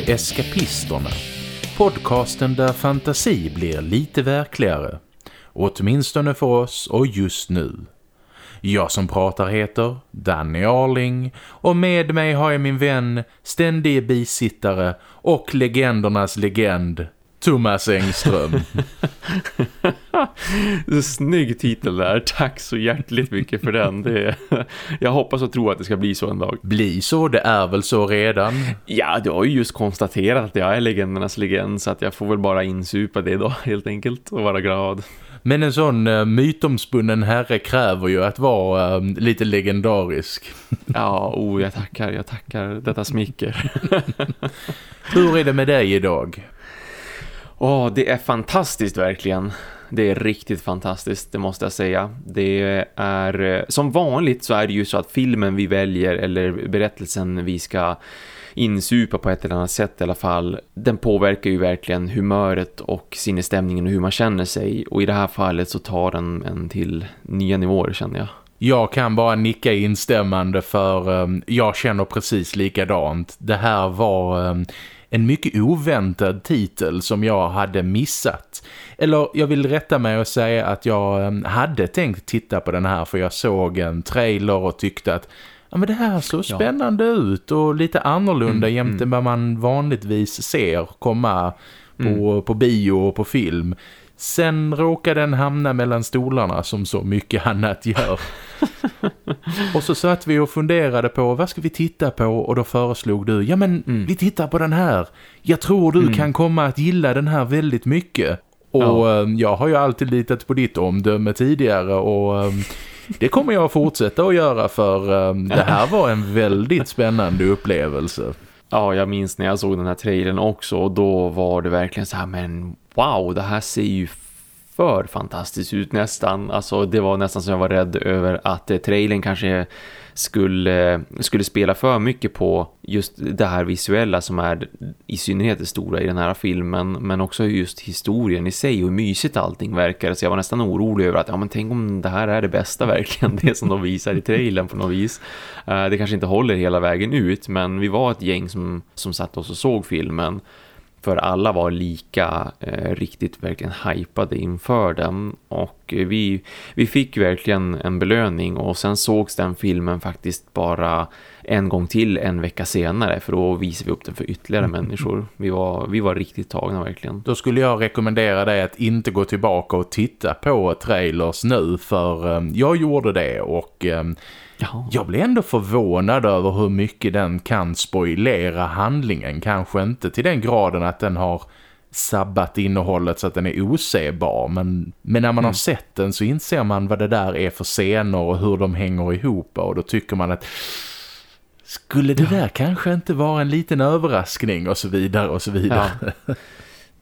Till Eskapisterna. Podcasten där fantasi blir lite verkligare. Åtminstone för oss och just nu. Jag som pratar heter Danny Arling och med mig har jag min vän, ständige bisittare och legendernas legend Thomas Engström. Snygg titel där. Tack så hjärtligt mycket för den. Det, jag hoppas och tror att det ska bli så en dag. Bli så, det är väl så redan? Ja, du har ju just konstaterat att jag är legendernas legend så att jag får väl bara insupa det då helt enkelt och vara glad. Men en sån uh, mytomspunnen herre kräver ju att vara uh, lite legendarisk. ja, oh, jag tackar, jag tackar detta smicker. Hur är det med dig idag? Åh, oh, det är fantastiskt verkligen. Det är riktigt fantastiskt, det måste jag säga. Det är, eh, som vanligt så är det ju så att filmen vi väljer eller berättelsen vi ska insupa på ett eller annat sätt i alla fall. Den påverkar ju verkligen humöret och sinnesstämningen och hur man känner sig. Och i det här fallet så tar den en till nya nivåer känner jag. Jag kan bara nicka instämmande för um, jag känner precis likadant. Det här var um, en mycket oväntad titel som jag hade missat. Eller jag vill rätta mig och säga att jag um, hade tänkt titta på den här för jag såg en trailer och tyckte att ja, men det här såg spännande ja. ut och lite annorlunda mm, jämte mm. vad man vanligtvis ser komma på, mm. på bio och på film. Sen råkar den hamna mellan stolarna som så mycket annat gör. och så satt vi och funderade på vad ska vi titta på och då föreslog du, ja men mm. vi tittar på den här. Jag tror du mm. kan komma att gilla den här väldigt mycket. Och ja. Ehm, jag har ju alltid litat på ditt omdöme tidigare och ehm, det kommer jag att fortsätta att göra för um, det här var en väldigt spännande upplevelse. Ja, jag minns när jag såg den här trailern också och då var det verkligen så här, men wow, det här ser ju för fantastiskt ut nästan. Alltså det var nästan som jag var rädd över att eh, trailern kanske skulle, skulle spela för mycket på just det här visuella som är i synnerhet det stora i den här filmen men också just historien i sig och hur mysigt allting verkar. Så jag var nästan orolig över att ja men tänk om det här är det bästa verkligen det som de visar i trailern på något vis. Eh, det kanske inte håller hela vägen ut men vi var ett gäng som, som satt oss och såg filmen för alla var lika eh, riktigt verkligen hypade inför den och vi, vi fick verkligen en belöning och sen sågs den filmen faktiskt bara en gång till en vecka senare för då visade vi upp den för ytterligare mm. människor. Vi var, vi var riktigt tagna verkligen. Då skulle jag rekommendera dig att inte gå tillbaka och titta på trailers nu för um, jag gjorde det och um, Ja. Jag blir ändå förvånad över hur mycket den kan spoilera handlingen. Kanske inte till den graden att den har sabbat innehållet så att den är osebar. Men, men när man mm. har sett den så inser man vad det där är för scener och hur de hänger ihop. Och då tycker man att skulle det där kanske inte vara en liten överraskning och så vidare och så vidare. Ja.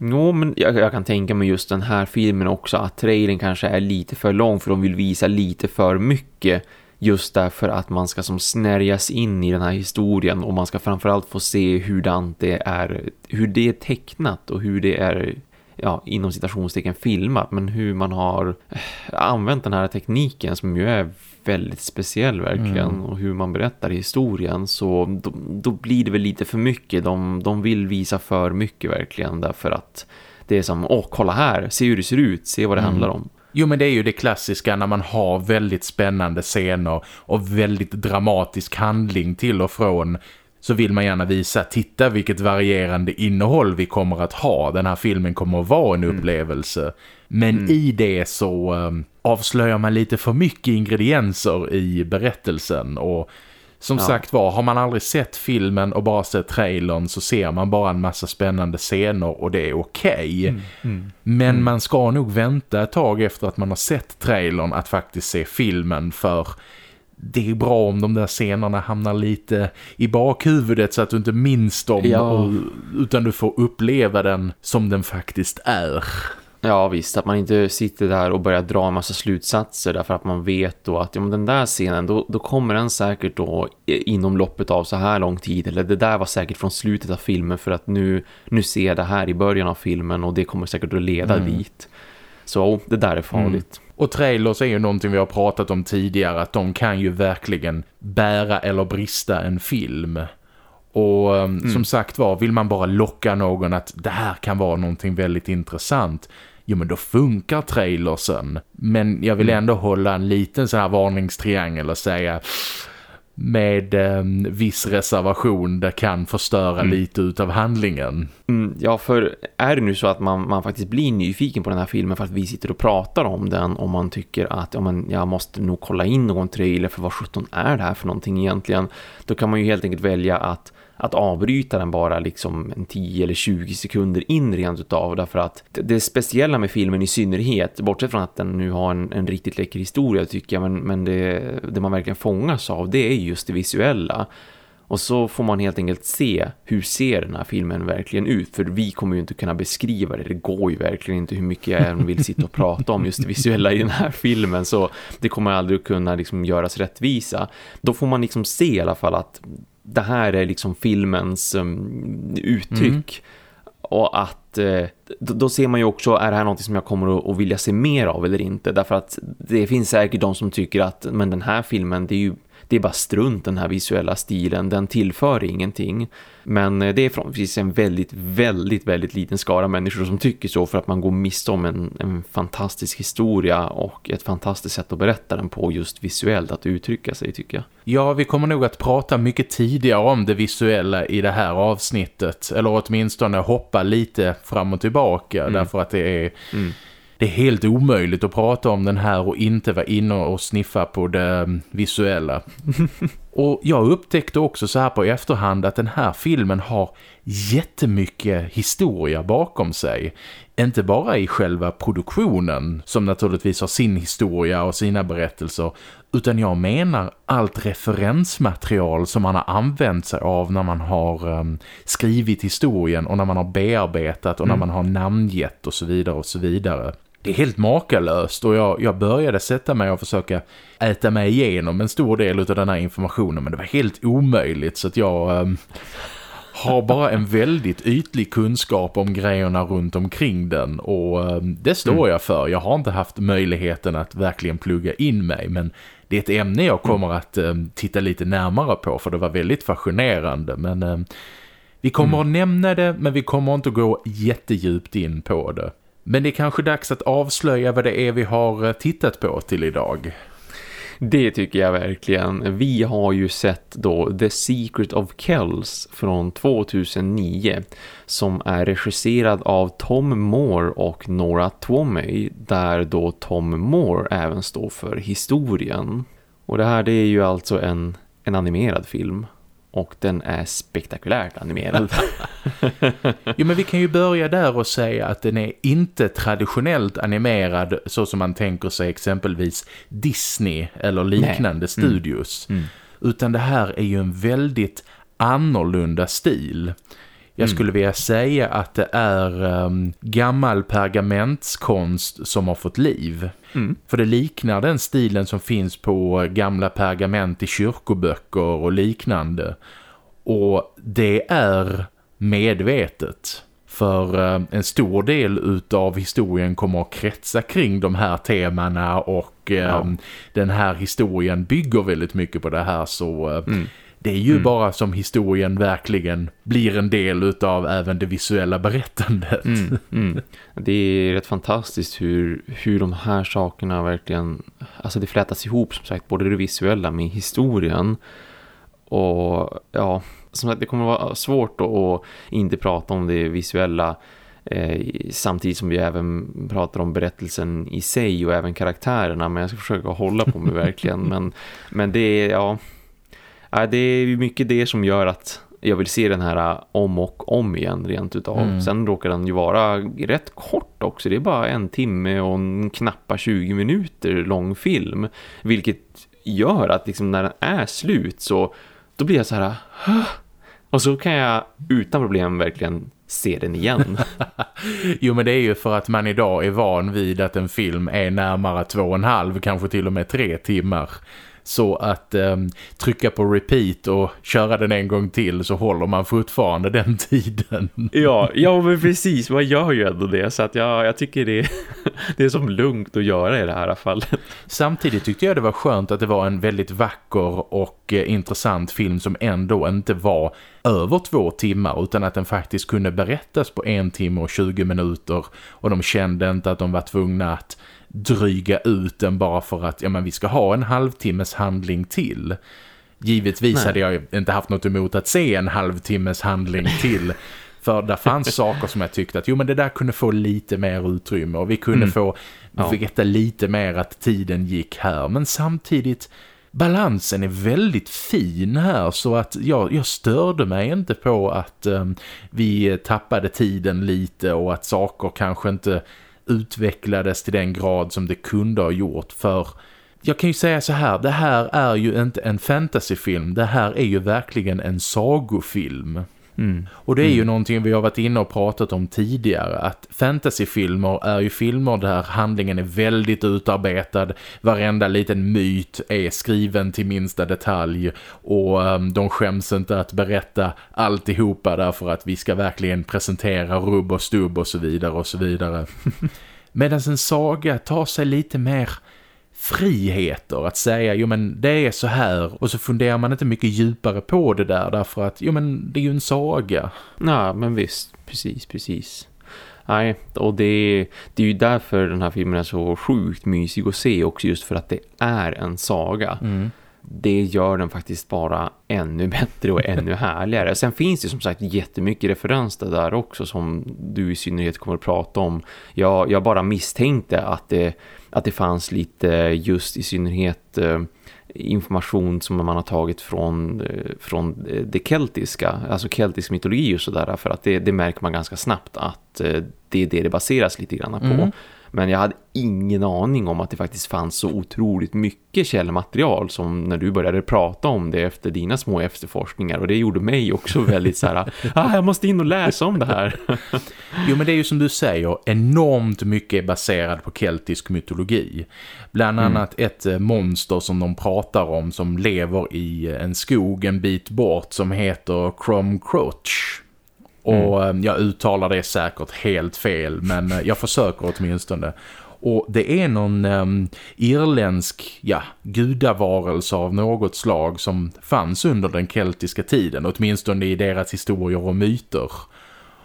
Jo, men jag, jag, kan tänka mig just den här filmen också att trailern kanske är lite för lång för de vill visa lite för mycket just därför att man ska som snärjas in i den här historien och man ska framförallt få se hur det är hur det är tecknat och hur det är ja, inom citationstecken filmat men hur man har eh, använt den här tekniken som ju är väldigt speciell verkligen mm. och hur man berättar historien så då, då, blir det väl lite för mycket de, de vill visa för mycket verkligen därför att det är som, åh kolla här, se hur det ser ut, se vad det mm. handlar om Jo men det är ju det klassiska när man har väldigt spännande scener och väldigt dramatisk handling till och från så vill man gärna visa, titta vilket varierande innehåll vi kommer att ha. Den här filmen kommer att vara en mm. upplevelse. Men mm. i det så um, avslöjar man lite för mycket ingredienser i berättelsen och som ja. sagt var, har man aldrig sett filmen och bara sett trailern så ser man bara en massa spännande scener och det är okej. Okay. Mm, mm, Men mm. man ska nog vänta ett tag efter att man har sett trailern att faktiskt se filmen för det är bra om de där scenerna hamnar lite i bakhuvudet så att du inte minns dem ja. och, utan du får uppleva den som den faktiskt är. Ja visst, att man inte sitter där och börjar dra en massa slutsatser därför att man vet då att ja, men den där scenen, då, då kommer den säkert då inom loppet av så här lång tid eller det där var säkert från slutet av filmen för att nu, nu ser jag det här i början av filmen och det kommer säkert att leda mm. dit. Så det där är farligt. Mm. Och trailers är ju någonting vi har pratat om tidigare att de kan ju verkligen bära eller brista en film. Och um, mm. som sagt var, vill man bara locka någon att det här kan vara någonting väldigt intressant jo men då funkar trailersen. Men jag vill mm. ändå hålla en liten sån här varningstriangel och säga med eh, viss reservation det kan förstöra mm. lite utav handlingen. Mm, ja, för är det nu så att man, man faktiskt blir nyfiken på den här filmen för att vi sitter och pratar om den och man tycker att ja, men jag måste nog kolla in någon trailer för vad 17 är det här för någonting egentligen, då kan man ju helt enkelt välja att att avbryta den bara liksom en 10 eller 20 sekunder in rent utav därför att det speciella med filmen i synnerhet, bortsett från att den nu har en, en riktigt läcker historia tycker jag, men, men det, det man verkligen fångas av det är just det visuella. Och så får man helt enkelt se hur ser den här filmen verkligen ut. För vi kommer ju inte kunna beskriva det. Det går ju verkligen inte hur mycket jag än vill sitta och prata om just det visuella i den här filmen. Så det kommer aldrig kunna liksom göras rättvisa. Då får man liksom se i alla fall att det här är liksom filmens um, uttryck. Mm. Och att eh, då ser man ju också, är det här något som jag kommer att vilja se mer av eller inte? Därför att det finns säkert de som tycker att men den här filmen, det är ju det är bara strunt den här visuella stilen, den tillför ingenting. Men eh, det är förhoppningsvis en väldigt, väldigt, väldigt liten skara människor som tycker så för att man går miste om en, en fantastisk historia och ett fantastiskt sätt att berätta den på just visuellt, att uttrycka sig tycker jag. Ja, vi kommer nog att prata mycket tidigare om det visuella i det här avsnittet. Eller åtminstone hoppa lite fram och tillbaka mm. därför att det är... Mm det är helt omöjligt att prata om den här och inte vara inne och sniffa på det visuella. och jag upptäckte också så här på efterhand att den här filmen har jättemycket historia bakom sig. Inte bara i själva produktionen som naturligtvis har sin historia och sina berättelser utan jag menar allt referensmaterial som man har använt sig av när man har um, skrivit historien och när man har bearbetat och mm. när man har namngett och så vidare och så vidare det är helt makalöst och jag, jag började sätta mig och försöka äta mig igenom en stor del av den här informationen men det var helt omöjligt så att jag um, har bara en väldigt ytlig kunskap om grejerna runt omkring den och um, det står mm. jag för. Jag har inte haft möjligheten att verkligen plugga in mig men det är ett ämne jag kommer mm. att um, titta lite närmare på för det var väldigt fascinerande men vi kommer mm. att nämna det men vi kommer inte att gå jättedjupt in på det. Men det är kanske dags att avslöja vad det är vi har eh, tittat på till idag. Det tycker jag verkligen. Vi har ju sett då The Secret of Kells från 2009 som är regisserad av Tom Moore och Nora Twomey där då Tom Moore även står för historien. Och det här det är ju alltså en, en animerad film och den är spektakulärt animerad. jo men vi kan ju börja där och säga att den är inte traditionellt animerad så som man tänker sig exempelvis Disney eller liknande Nej. studios. Mm. Mm. Utan det här är ju en väldigt annorlunda stil. Jag mm. skulle vilja säga att det är um, gammal pergamentskonst som har fått liv. Mm. För det liknar den stilen som finns på gamla pergament i kyrkoböcker och liknande. Och det är medvetet. För uh, en stor del utav historien kommer att kretsa kring de här temana och ja. den här historien bygger väldigt mycket på det här så... Uh, mm det är ju mm. bara som historien verkligen blir en del utav även det visuella berättandet. Mm, mm. Det är rätt fantastiskt hur, hur de här sakerna verkligen, alltså det flätas ihop som sagt, både det visuella med historien. Och ja, som sagt det kommer vara svårt att inte prata om det visuella eh, samtidigt som vi även pratar om berättelsen i sig och även karaktärerna. Men jag ska försöka hålla på mig verkligen. Men, men det är, ja Ja, det är mycket det som gör att jag vill se den här äh, om och om igen rent utav. Mm. Sen råkar den ju vara rätt kort också. Det är bara en timme och en knappa 20 minuter lång film. Vilket gör att liksom när den är slut så då blir jag så här... Och så kan jag utan problem verkligen se den igen. jo men det är ju för att man idag är van vid att en film är närmare två och en halv, kanske till och med tre timmar. Så att um, trycka på repeat och köra den en gång till så håller man fortfarande den tiden. Ja, ja men precis. Man gör ju ändå det. Så att ja, jag tycker det är, det är som lugnt att göra i det här fallet. Samtidigt tyckte jag det var skönt att det var en väldigt vacker och eh, intressant film som ändå inte var över två timmar utan att den faktiskt kunde berättas på en timme och 20 minuter och de kände inte att de var tvungna att dryga ut den bara för att ja, men vi ska ha en halvtimmes handling till. Givetvis Nej. hade jag inte haft något emot att se en halvtimmes handling till. För där fanns saker som jag tyckte att jo men det där kunde få lite mer utrymme och vi kunde mm. få ja. veta lite mer att tiden gick här. Men samtidigt balansen är väldigt fin här så att jag, jag störde mig inte på att um, vi tappade tiden lite och att saker kanske inte utvecklades till den grad som det kunde ha gjort för jag kan ju säga så här, det här är ju inte en fantasyfilm, det här är ju verkligen en sagofilm. Mm. Och det är ju mm. någonting vi har varit inne och pratat om tidigare att fantasyfilmer är ju filmer där handlingen är väldigt utarbetad varenda liten myt är skriven till minsta detalj och um, de skäms inte att berätta alltihopa därför att vi ska verkligen presentera rubb och stubb och så vidare och så vidare. Medan en saga tar sig lite mer friheter att säga, jo men det är så här och så funderar man inte mycket djupare på det där därför att, jo men det är ju en saga. Ja men visst, precis, precis. Nej, och det, det är ju därför den här filmen är så sjukt mysig att se också just för att det är en saga. Mm det gör den faktiskt bara ännu bättre och ännu härligare. Sen finns det som sagt jättemycket referenser där också som du i synnerhet kommer att prata om. Jag, jag bara misstänkte att det, att det fanns lite just i synnerhet eh, information som man har tagit från, eh, från eh, det keltiska, alltså keltisk mytologi och sådär för att det, det märker man ganska snabbt att det är det det baseras lite grann på. Mm. Men jag hade ingen aning om att det faktiskt fanns så otroligt mycket källmaterial som när du började prata om det efter dina små efterforskningar. Och det gjorde mig också väldigt så här, ah, jag måste in och läsa om det här. jo men det är ju som du säger, enormt mycket baserat på keltisk mytologi. Bland mm. annat ett eh, monster som de pratar om som lever i en skog en bit bort som heter Crom Crotch. Och mm. Jag uttalar det säkert helt fel men eh, jag försöker åtminstone. Och det är någon um, irländsk ja, gudavarelse av något slag som fanns under den keltiska tiden, åtminstone i deras historier och myter.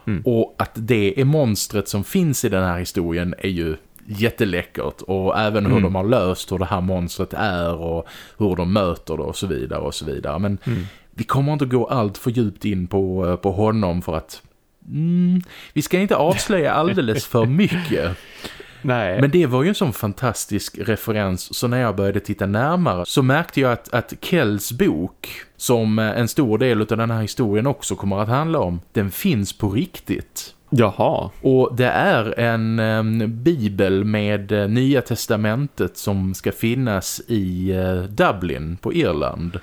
Mm. Och att det är monstret som finns i den här historien är ju jätteläckert och även hur mm. de har löst hur det här monstret är och hur de möter det och så vidare och så vidare. Men mm vi kommer inte gå allt för djupt in på, eh, på honom för att mm, vi ska inte avslöja alldeles för mycket. Nej. Men det var ju en sån fantastisk referens så när jag började titta närmare så märkte jag att, att Kells bok som eh, en stor del av den här historien också kommer att handla om, den finns på riktigt. Jaha. Och det är en um, bibel med uh, Nya Testamentet som ska finnas i uh, Dublin på Irland.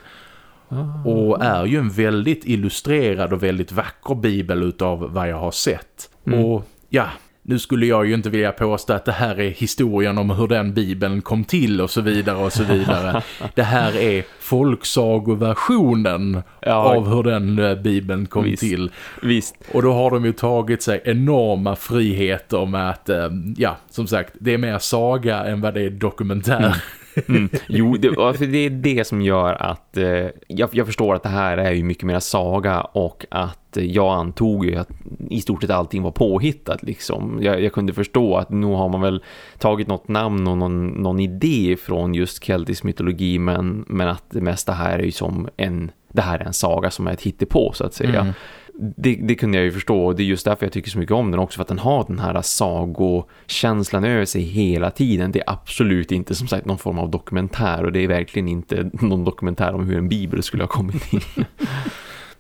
Och är ju en väldigt illustrerad och väldigt vacker bibel utav vad jag har sett. Mm. Och ja, nu skulle jag ju inte vilja påstå att det här är historien om hur den bibeln kom till och så vidare och så vidare. det här är folksagoversionen ja, av hur den eh, bibeln kom visst, till. Visst. Och då har de ju tagit sig enorma friheter med att, eh, ja, som sagt, det är mer saga än vad det är dokumentär. Mm. Jo, det, alltså det är det som gör att eh, jag, jag, förstår att det här är ju mycket mer saga och att jag antog ju att i stort sett allting var påhittat liksom. Jag, jag, kunde förstå att nu har man väl tagit något namn och någon, någon idé från just keltisk mytologi men, men att det mesta här är ju som en det här är en saga som är ett hittepå så att säga. Mm det, det, kunde jag ju förstå och det är just därför jag tycker så mycket om den också för att den har den här sagokänslan över sig hela tiden. Det är absolut inte som sagt någon form av dokumentär och det är verkligen inte någon dokumentär om hur en bibel skulle ha kommit in.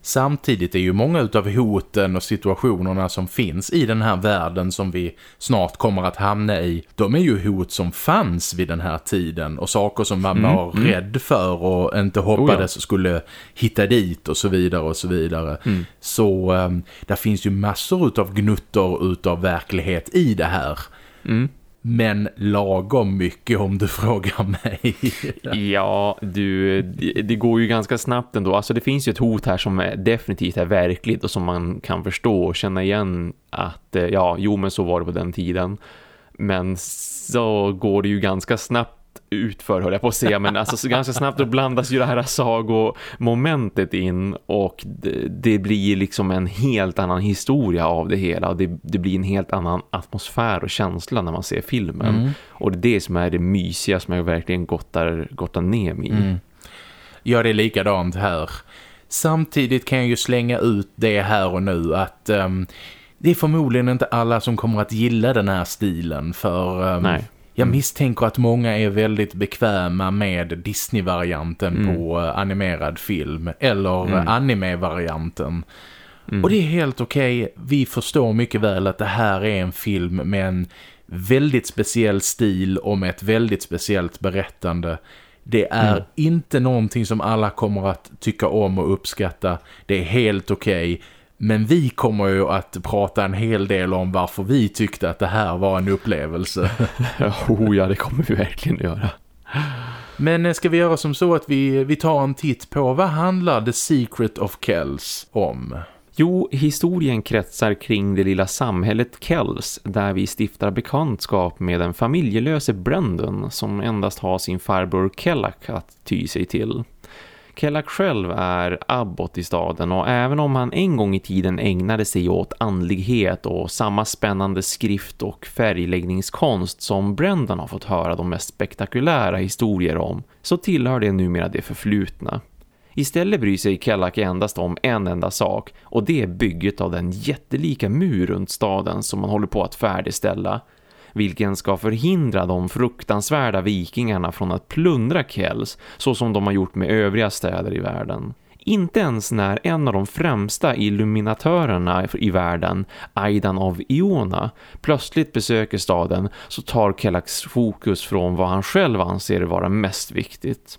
Samtidigt är ju många utav hoten och situationerna som finns i den här världen som vi snart kommer att hamna i, de är ju hot som fanns vid den här tiden och saker som man mm, var mm. rädd för och inte hoppades oh ja. skulle hitta dit och så vidare och så vidare. Mm. Så um, där finns ju massor utav gnuttor utav verklighet i det här. Mm men lagom mycket om du frågar mig. ja, du, det går ju ganska snabbt ändå. Alltså det finns ju ett hot här som är definitivt är verkligt och som man kan förstå och känna igen att, eh, ja, jo men så var det på den tiden. Men så går det ju ganska snabbt utför höll jag på att säga men alltså så ganska snabbt då blandas ju det här sagomomentet in och det, det, blir liksom en helt annan historia av det hela och det, det, blir en helt annan atmosfär och känsla när man ser filmen mm. och det är det som är det mysiga som jag verkligen gottar, gottar ner mig i. Mm. Ja, det likadant här. Samtidigt kan jag ju slänga ut det här och nu att um, det är förmodligen inte alla som kommer att gilla den här stilen för um, Nej jag mm. misstänker att många är väldigt bekväma med Disney-varianten mm. på eh, animerad film eller mm. anime-varianten. Mm. Och det är helt okej. Okay. Vi förstår mycket väl att det här är en film med en väldigt speciell stil och med ett väldigt speciellt berättande. Det är mm. inte någonting som alla kommer att tycka om och uppskatta. Det är helt okej. Okay. Men vi kommer ju att prata en hel del om varför vi tyckte att det här var en upplevelse. oh ja, det kommer vi verkligen göra. Men eh, ska vi göra som så att vi, vi tar en titt på vad handlar The Secret of Kells om? Jo, historien kretsar kring det lilla samhället Kells där vi stiftar bekantskap med den familjelöse Brendan som endast har sin farbror Kellack att ty sig till. Kellack själv är abbot i staden och även om han en gång i tiden ägnade sig åt andlighet och samma spännande skrift- och färgläggningskonst som Brendan har fått höra de mest spektakulära historier om så tillhör det numera det förflutna. Istället bryr sig Kellack endast om en enda sak och det är bygget av den jättelika mur runt staden som man håller på att färdigställa vilken ska förhindra de fruktansvärda vikingarna från att plundra Kells så som de har gjort med övriga städer i världen. Inte ens när en av de främsta illuminatörerna i världen, Aidan av Iona, plötsligt besöker staden så tar Kellax fokus från vad han själv anser vara mest viktigt.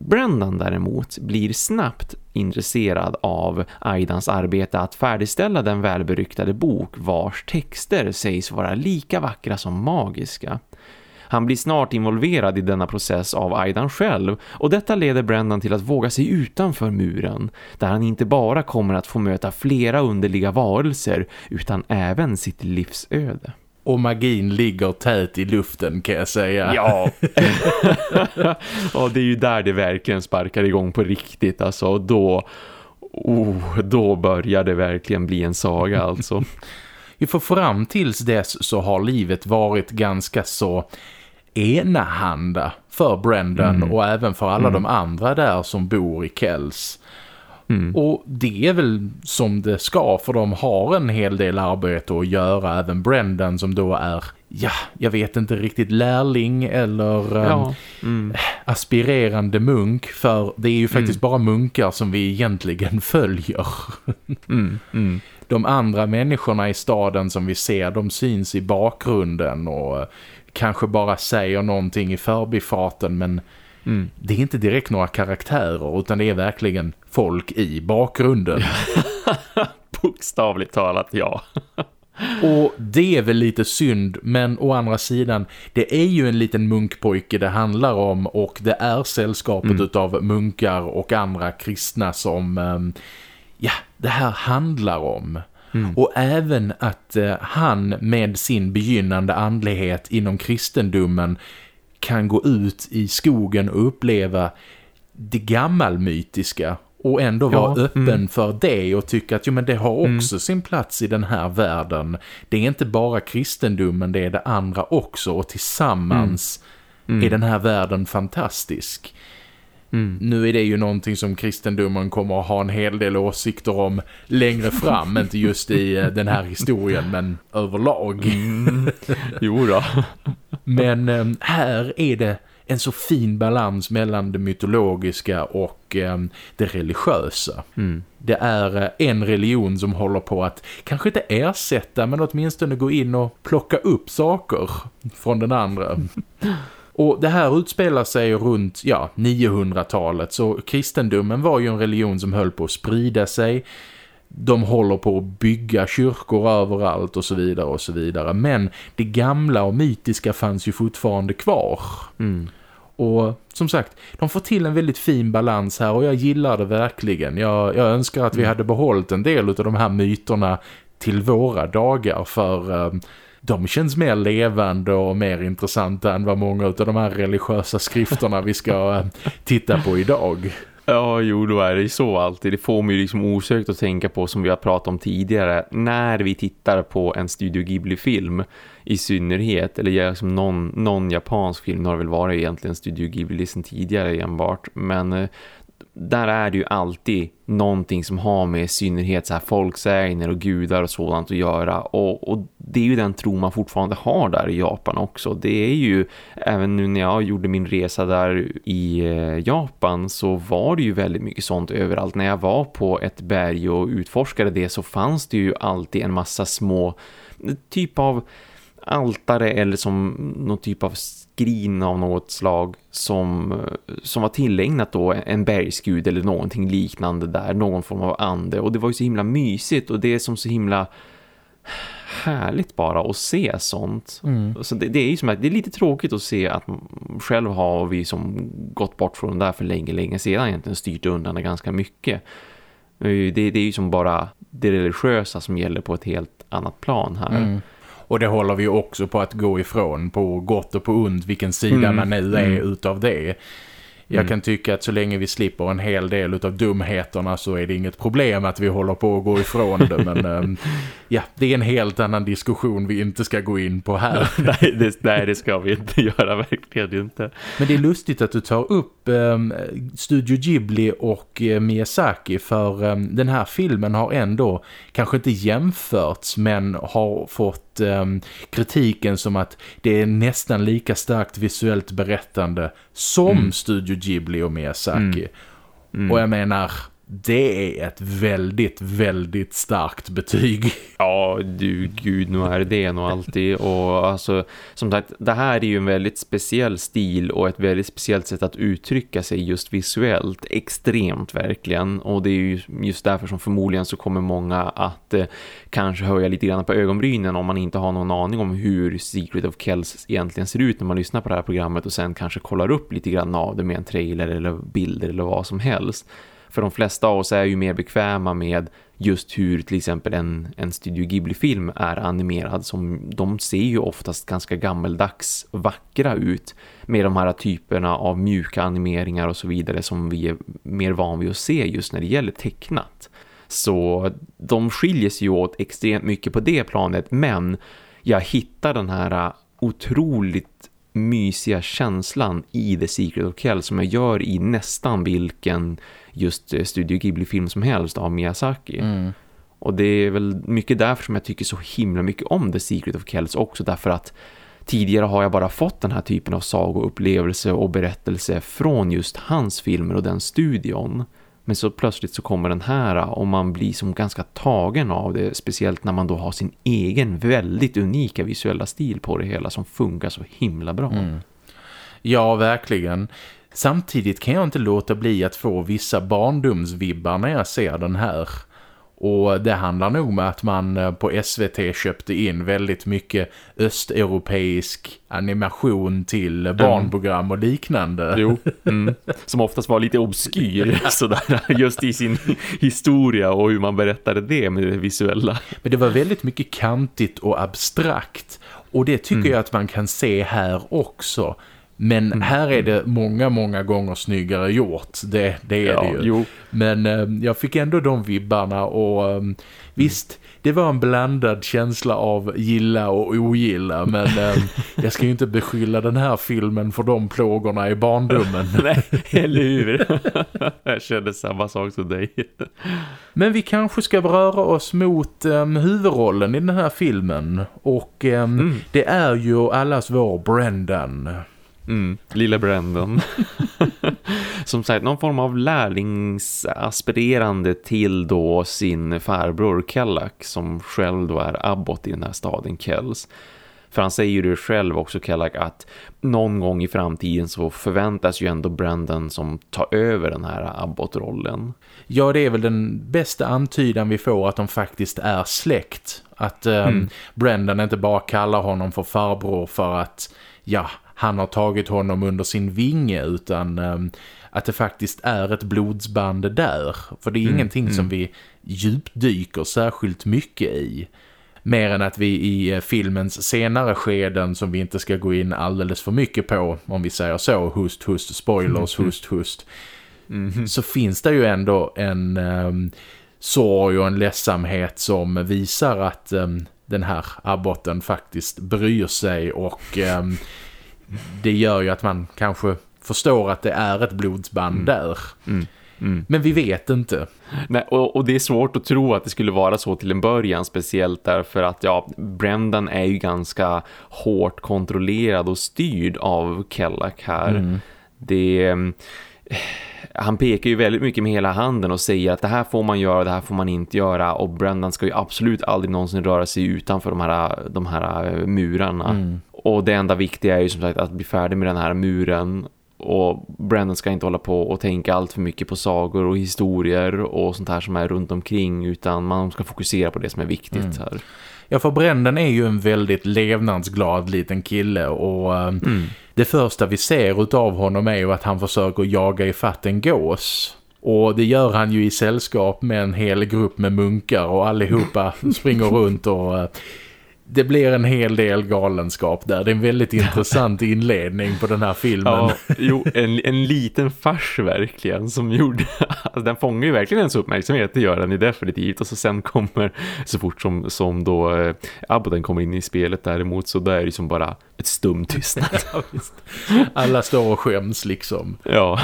Brendan däremot blir snabbt intresserad av Aidans arbete att färdigställa den välberyktade bok vars texter sägs vara lika vackra som magiska. Han blir snart involverad i denna process av Aidan själv och detta leder Brendan till att våga sig utanför muren där han inte bara kommer att få möta flera underliga varelser utan även sitt livsöde och magin ligger tät i luften kan jag säga. Ja. och det är ju där det verkligen sparkar igång på riktigt. Alltså då, oh, då börjar det verkligen bli en saga alltså. Får fram tills dess så har livet varit ganska så enahanda för Brendan mm. och även för alla mm. de andra där som bor i Kells. Mm. Och det är väl som det ska för de har en hel del arbete att göra. Även Brendan som då är, ja, jag vet inte riktigt lärling eller ja. mm. aspirerande munk. För det är ju faktiskt mm. bara munkar som vi egentligen följer. Mm, mm. De andra människorna i staden som vi ser, de syns i bakgrunden och kanske bara säger någonting i förbifarten men Mm. Det är inte direkt några karaktärer utan det är verkligen folk i bakgrunden. Bokstavligt talat, ja. Och det är väl lite synd, men å andra sidan, det är ju en liten munkpojke det handlar om och det är sällskapet mm. utav munkar och andra kristna som, ehm, ja, det här handlar om. Mm. Och även att uh, han med sin begynnande andlighet inom kristendomen kan gå ut i skogen och uppleva det gammalmytiska och ändå vara ja, öppen mm. för det och tycka att jo, men det har mm. också mm. sin plats i den här världen. Det är inte bara kristendomen, det är det andra också och tillsammans mm. mm. är den här världen fantastisk. Mm. Nu är det ju någonting som kristendomen kommer att ha en hel del åsikter om längre fram, inte just i eh, den här historien men överlag. Mm. Jo då. men eh, här är det en så fin balans mellan det mytologiska och eh, det religiösa. Mm. Det är eh, en religion som håller på att kanske inte ersätta men åtminstone gå in och plocka upp saker från den andra. Och det här utspelar sig runt ja, 900-talet så kristendomen var ju en religion som höll på att sprida sig. de håller på att bygga kyrkor överallt och så vidare och så vidare. Men det gamla och mytiska fanns ju fortfarande kvar. Mm. Och som sagt, de får till en väldigt fin balans här och jag gillar det verkligen. Jag, jag önskar att vi Mm. hade behållit en del av de här myterna till våra dagar för eh, de känns mer levande och mer intressanta än vad många av de här religiösa skrifterna vi ska eh, titta på idag. Ja, jo, då är det ju så alltid. Det får mig ju liksom osökt att tänka på som vi har pratat om tidigare. När vi tittar på en Studio Ghibli-film i synnerhet, eller liksom någon, någon japansk film har det väl varit egentligen Studio Ghibli sen tidigare enbart. Men eh, där är det ju alltid någonting som har med i synnerhet så här folksägner och gudar och sådant att göra. Och, och det är ju den tro man fortfarande har där i Japan också. Det är ju, även nu när jag gjorde min resa där i eh, Japan så var det ju väldigt mycket sånt överallt. När jag var på ett berg och utforskade det så fanns det ju alltid en massa små typ av altare eller som någon typ av skrin av något slag som, som var tillägnat då en bergsgud eller någonting liknande där, någon form av ande och det var ju så himla mysigt och det är som så himla härligt bara att se sånt. Så det, det är ju som att det är lite tråkigt att se att själv har vi som gått bort från det där för länge, länge sedan egentligen styrt undan det ganska mycket. Det, det är ju som bara det religiösa som gäller på ett helt annat plan här. Mm. Och det håller vi också på att gå ifrån på gott och på ont vilken sida Mm. man nu är Mm. utav det. Jag Mm. kan tycka att så länge vi slipper en hel del utav dumheterna så är det inget problem att vi håller på att gå ifrån det. Men ehm, ja, det är en helt annan diskussion vi inte ska gå in på här. nej, det, nej, det ska vi inte göra, verkligen inte. Men det är lustigt att du tar upp Studio Ghibli och eh, Miyazaki för ehm, den här filmen har ändå kanske inte jämförts men har fått ehm, kritiken som att det är nästan lika starkt visuellt berättande som Mm. Studio Ghibli och Miyazaki. Mm. Mm. Och jag menar, det är ett väldigt, väldigt starkt betyg. Ja, du gud, nu är det nog alltid. Och alltså, som sagt, det här är ju en väldigt speciell stil och ett väldigt speciellt sätt att uttrycka sig just visuellt. Extremt verkligen. Och det är ju just därför som förmodligen så kommer många att eh, kanske höja lite grann på ögonbrynen om man inte har någon aning om hur Secret of Kells egentligen ser ut när man lyssnar på det här programmet och sen kanske kollar upp lite grann av det med en trailer eller bilder eller vad som helst. För de flesta av oss är ju mer bekväma med just hur till exempel en, en Studio Ghibli-film är animerad. Som, de ser ju oftast ganska gammeldags vackra ut med de här typerna av mjuka animeringar och så vidare som vi är mer van vid att se just när det gäller tecknat. Så de skiljer sig ju åt extremt mycket på det planet men jag hittar den här otroligt mysiga känslan i The Secret of Kell som jag gör i nästan vilken just eh, Studio Ghibli-film som helst av Miyazaki. Mm. Och det är väl mycket därför som jag tycker så himla mycket om The Secret of Kells också därför att tidigare har jag bara fått den här typen av sagoupplevelse och berättelse från just hans filmer och den studion. Men så plötsligt så kommer den här och man blir som ganska tagen av det. Speciellt när man då har sin egen väldigt unika visuella stil på det hela som funkar så himla bra. Mm. Ja, verkligen. Samtidigt kan jag inte låta bli att få vissa barndomsvibbar när jag ser den här. Och det handlar nog med att man eh, på SVT köpte in väldigt mycket östeuropeisk animation till barnprogram och liknande. Jo, mm. som oftast var lite obskyr sådär, just i sin historia och hur man berättade det med det visuella. Men det var väldigt mycket kantigt och abstrakt. Och det tycker Mm. jag att man kan se här också. Men här är det många, många gånger snyggare gjort. Det, det är Ja, det ju. jo. Men eh, jag fick ändå de vibbarna och eh, visst, det var en blandad känsla av gilla och ogilla. Men eh, jag ska ju inte beskylla den här filmen för de plågorna i barndomen. Nej, eller hur? jag kände samma sak som dig. Men vi kanske ska röra oss mot um, huvudrollen i den här filmen. Och ehm, Mm. det är ju allas vår Brendan. Mm, lilla Brandon. Som sagt, någon form av lärlingsaspirerande till då sin farbror Kellak som själv då är abbot i den här staden Kells. För han säger ju det själv också Kellogg att någon gång i framtiden så förväntas ju ändå Brandon som tar över den här Abbott-rollen. Ja, det är väl den bästa antydan vi får att de faktiskt är släkt. Att um, mm. Brandon inte bara kallar honom för farbror för att ja, han har tagit honom under sin vinge utan um, att det faktiskt är ett blodsband där. För det är mm. ingenting mm. som vi djupdyker särskilt mycket i. Mer än att vi i eh, filmens senare skeden som vi inte ska gå in alldeles för mycket på om vi säger så, hust, hust, spoilers, mm. hust, hust. Mm. Så finns det ju ändå en um, sorg och en ledsamhet som visar att um, den här abboten faktiskt bryr sig och um, det gör ju att man kanske förstår att det är ett blodsband mm. där. Mm. Mm. Men vi vet inte. Nej, och, och, det är svårt att tro att det skulle vara så till en början speciellt därför att ja, Brendan är ju ganska hårt kontrollerad och styrd av Kellak här. Mm. Det han pekar ju väldigt mycket med hela handen och säger att det här får man göra och det här får man inte göra och Brendan ska ju absolut aldrig någonsin röra sig utanför de här, de här murarna. Mm. Och det enda viktiga är ju som sagt att bli färdig med den här muren och Brandon ska inte hålla på och tänka allt för mycket på sagor och historier och sånt här som är runt omkring utan man ska fokusera på det som är viktigt mm. här. Ja, för Bränden är ju en väldigt levnadsglad liten kille och eh, mm. det första vi ser av honom är ju att han försöker jaga i fatt en gås. Och det gör han ju i sällskap med en hel grupp med munkar och allihopa springer runt och eh, det blir en hel del galenskap där. Det är en väldigt intressant inledning på den här filmen. Ja, jo, en, en liten fars verkligen som gjorde... Alltså, den fångar ju verkligen ens uppmärksamhet, det gör den ju definitivt. Och så sen kommer, så fort som, som då eh, Aboden kommer in i spelet däremot så där är det som bara ett stum tystnad. Alla står och skäms liksom. Ja.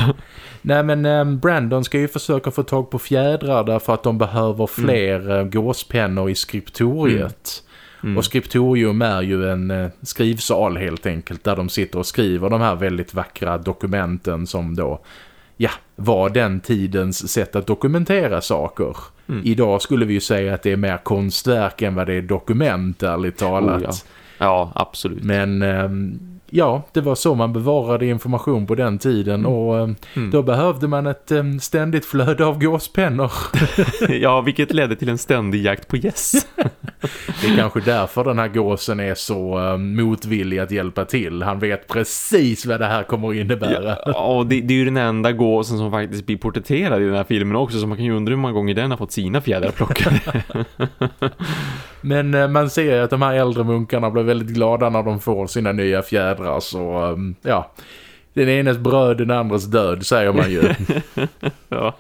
Nej men eh, Brandon ska ju försöka få tag på fjädrar därför att de behöver fler mm. Gåspennor i skriptoriet. Mm. Mm. Och skriptorium är ju en eh, skrivsal helt enkelt där de sitter och skriver de här väldigt vackra dokumenten som då ja, var den tidens sätt att dokumentera saker. Mm. Idag skulle vi ju säga att det är mer konstverk än vad det är dokument ärligt talat. Oh, ja. ja. absolut. Men eh, ja, det var så man bevarade information på den tiden mm. och eh, mm. då behövde man ett um, ständigt flöde av gåspennor. ja, vilket ledde till en ständig jakt på gäss. det är kanske därför den här gåsen är så um, motvillig att hjälpa till. Han vet precis vad det här kommer att innebära. Ja, och det, det, är ju den enda gåsen som faktiskt blir porträtterad i den här filmen också så man kan ju undra hur många gånger den har fått sina fjädrar plockade. Men man ser att de här äldre munkarna blir väldigt glada när de får sina nya fjädrar förändras och um, ja, den enes bröd, den andres död säger man ju. ja.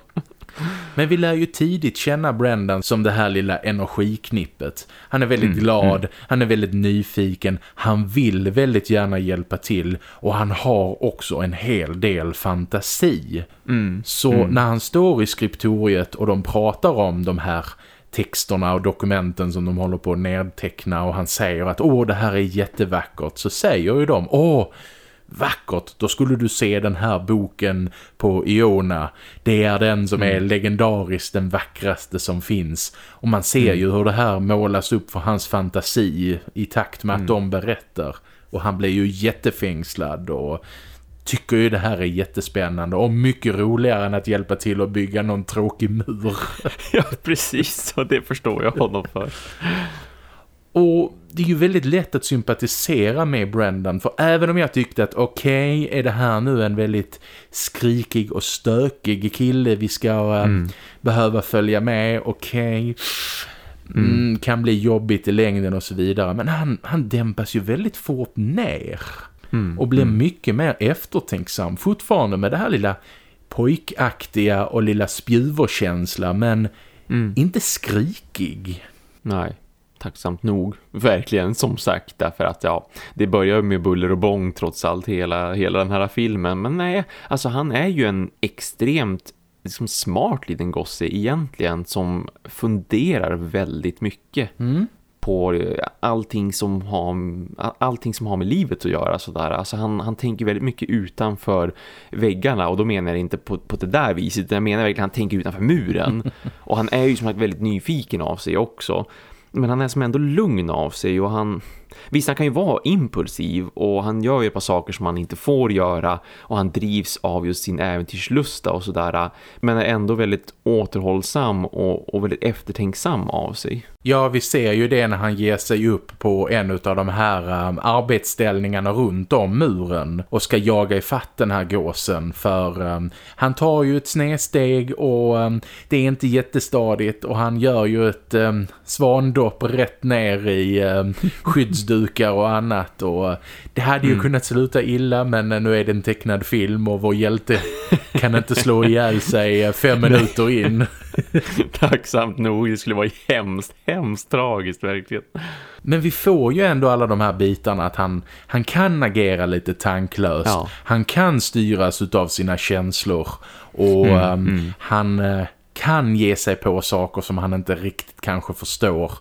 Men vi lär ju tidigt känna Brendan som det här lilla energiknippet. Han är väldigt mm, glad, mm. han är väldigt nyfiken, han vill väldigt gärna hjälpa till och han har också en hel del fantasi. Mm, Så mm. när han står i skriptoriet och de pratar om de här texterna och dokumenten som de håller på att nedteckna och han säger att åh det här är jättevackert så säger ju de åh vackert, då skulle du se den här boken på Iona. Det är den som mm. är legendariskt den vackraste som finns. Och man ser mm. ju hur det här målas upp för hans fantasi i takt med att mm. de berättar. Och han blir ju jättefängslad och tycker ju det här är jättespännande och mycket roligare än att hjälpa till att bygga någon tråkig mur. ja, precis. Och det förstår jag honom för. Och det är ju väldigt lätt att sympatisera med Brendan för även om jag tyckte att okej, okay, är det här nu en väldigt skrikig och stökig kille vi ska eh, mm. behöva följa med, okej okay. mm. mm, kan bli jobbigt i längden och så vidare men han, han dämpas ju väldigt fort ner. Mm, och blir mm. mycket mer eftertänksam fortfarande med det här lilla pojkaktiga och lilla spjuverkänsla men mm. inte skrikig. Nej, tacksamt nog. Verkligen som sagt därför att ja, det börjar med buller och bång trots allt hela, hela den här filmen. Men nej, alltså han är ju en extremt liksom smart liten gosse egentligen som funderar väldigt mycket. Mm på allting som har allting som har med livet att göra sådär. Alltså han, han tänker väldigt mycket utanför väggarna och då menar jag inte på, på det där viset jag menar verkligen att han tänker utanför muren. och han är ju som sagt väldigt nyfiken av sig också. Men han är som ändå lugn av sig och han, Visst, han kan ju vara impulsiv och han gör ju ett par saker som han inte får göra och han drivs av just sin äventyrslusta och sådär. Men är ändå väldigt återhållsam och, och väldigt eftertänksam av sig. Ja, vi ser ju det när han ger sig upp på en av de här um, arbetsställningarna runt om muren och ska jaga i fatt den här gåsen för um, han tar ju ett snedsteg och um, det är inte jättestadigt och han gör ju ett um, svandopp rätt ner i um, skyddsdukar och annat och uh, det hade ju mm. kunnat sluta illa men uh, nu är det en tecknad film och vår hjälte kan inte slå ihjäl sig uh, fem minuter in. Tacksamt nog, det skulle vara hemskt, hemskt tragiskt verkligen. Men vi får ju ändå alla de här bitarna att han, han kan agera lite tanklöst. Ja. Han kan styras av sina känslor och mm, um, mm. han kan ge sig på saker som han inte riktigt kanske förstår.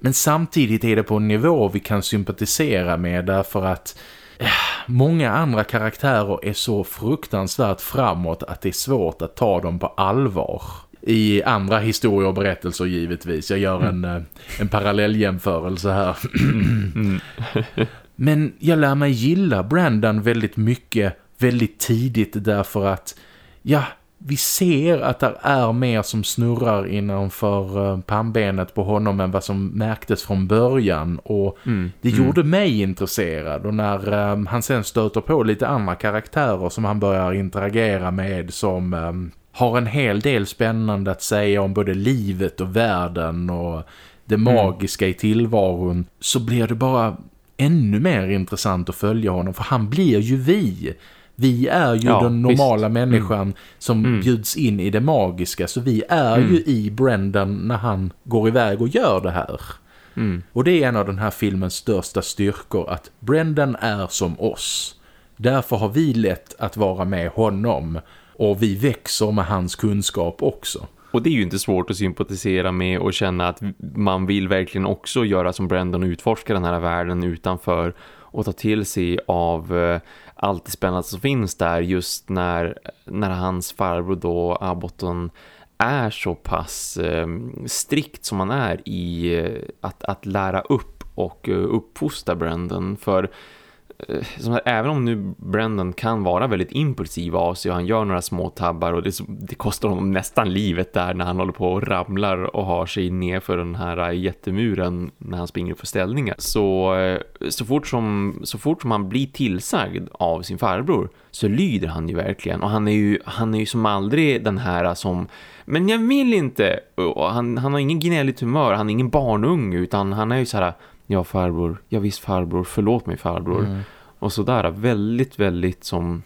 Men samtidigt är det på en nivå vi kan sympatisera med därför att uh, många andra karaktärer är så fruktansvärt framåt att det är svårt att ta dem på allvar i andra historier och berättelser givetvis. Jag gör en, mm. en parallelljämförelse här. Mm. Men jag lär mig gilla Brandon väldigt mycket väldigt tidigt därför att ja, vi ser att det är mer som snurrar innanför uh, pannbenet på honom än vad som märktes från början och mm. det mm. gjorde mig intresserad och när um, han sen stöter på lite andra karaktärer som han börjar interagera med som um, har en hel del spännande att säga om både livet och världen och det mm. magiska i tillvaron så blir det bara ännu mer intressant att följa honom för han blir ju vi. Vi är ju ja, den normala visst. människan mm. som mm. bjuds in i det magiska så vi är mm. ju i Brendan när han går iväg och gör det här. Mm. Och det är en av den här filmens största styrkor att Brendan är som oss. Därför har vi lätt att vara med honom och vi växer med hans kunskap också. Och det är ju inte svårt att sympatisera med och känna att man vill verkligen också göra som Brandon och utforska den här världen utanför och ta till sig av eh, allt det spännande som finns där just när, när hans farbror då, Abbotton, är så pass eh, strikt som han är i eh, att, att lära upp och eh, uppfostra Brandon. För Eh, här, även om nu Brendan kan vara väldigt impulsiv av sig och han gör några små tabbar och det, det, kostar honom nästan livet där när han håller på och ramlar och har sig ner för den här eh, jättemuren när han springer för ställningar. Så, eh, så, fort som, så fort som han blir tillsagd av sin farbror så lyder han ju verkligen och han är ju, han är ju som aldrig den här som men jag vill inte och han, han har ingen gnälligt humör, han är ingen barnung utan han är ju så här ja farbror, ja visst farbror, förlåt mig farbror. Mm. Och sådär, väldigt, väldigt som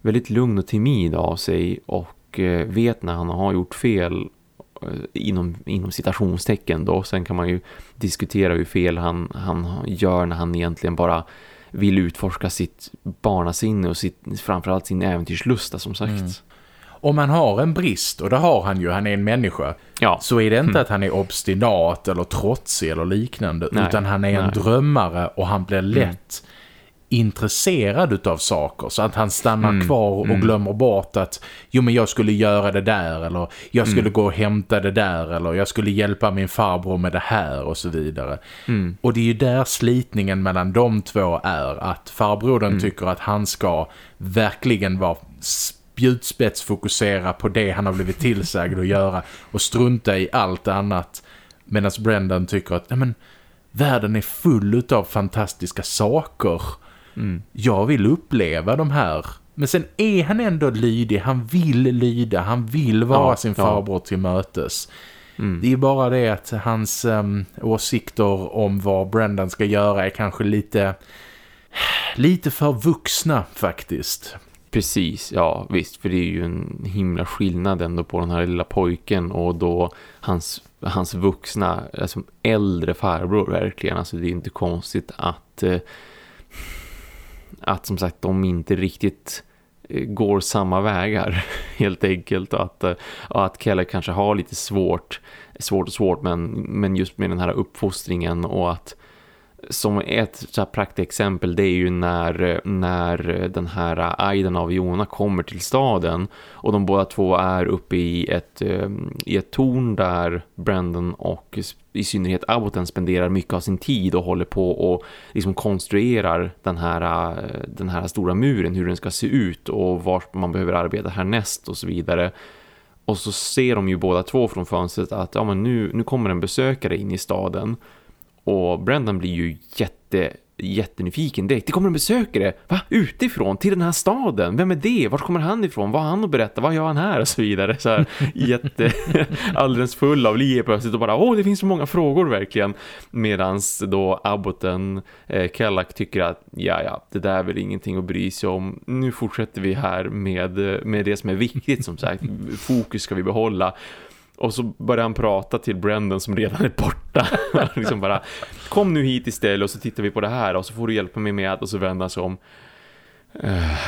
väldigt lugn och timid av sig och eh, vet när han har gjort fel eh, inom, inom citationstecken då. Sen kan man ju diskutera hur fel han, han gör när han egentligen bara vill utforska sitt barnasinne och sitt, framförallt sin äventyrslusta som sagt. Mm om man har en brist, och det har han ju, han är en människa, ja. så är det inte mm. att han är obstinat eller trotsig eller liknande, Nej. utan han är Nej. en drömmare och han blir mm. lätt mm. intresserad av saker så att han stannar mm. kvar och mm. glömmer bort att jo men jag skulle göra det där eller jag skulle mm. gå och hämta det där eller jag skulle hjälpa min farbror med det här och så vidare. Och det är ju där slitningen mellan de två är att farbrodern tycker att han ska verkligen vara spjutspetsfokusera på det han har blivit tillsagd att göra och strunta i allt annat. Medan Brendan tycker att men, världen är full av fantastiska saker. Mm. Jag vill uppleva de här. Men sen är han ändå lydig. Han vill lyda. Han vill vara ja, sin farbror ja. till mötes. Mm. Det är bara det att hans um, åsikter om vad Brendan ska göra är kanske lite lite för vuxna faktiskt. Precis, ja visst. För det är ju en himla skillnad ändå på den här lilla pojken och då hans, hans vuxna, alltså äldre farbror verkligen. Alltså det är inte konstigt att, eh, att som sagt de inte riktigt eh, går samma vägar helt enkelt och att, eh, och att Keller kanske har lite svårt svårt och svårt men, men just med den här uppfostringen och att som ett så praktexempel det är ju när, när den här Aiden av Jona kommer till staden och de båda två är uppe i ett, ehm, i ett torn där Brandon och i synnerhet Abboten spenderar mycket av sin tid och håller på och liksom konstruerar den här, den här stora muren, hur den ska se ut och var man behöver arbeta härnäst och så vidare. Och så ser de ju båda två från fönstret att ja, men nu, nu kommer en besökare in i staden och Brendan blir ju jätte jättenyfiken direkt. Det kommer en besökare, va? Utifrån, till den här staden. Vem är det? Vart kommer han ifrån? Vad har han att berätta? Vad gör han här? Och så vidare. Så här, jätte, alldeles full av liv plötsligt och bara, åh det finns så många frågor verkligen. Medans då abboten eh, Kellak tycker att, ja ja, det där är väl ingenting att bry sig om. Nu fortsätter vi här med, med det som är viktigt som sagt. Fokus ska vi behålla. Och så börjar han prata till Brendan som redan är borta. liksom bara, kom nu hit istället och så tittar vi på det här och så får du hjälpa mig med att och så vänder han sig om. Uh,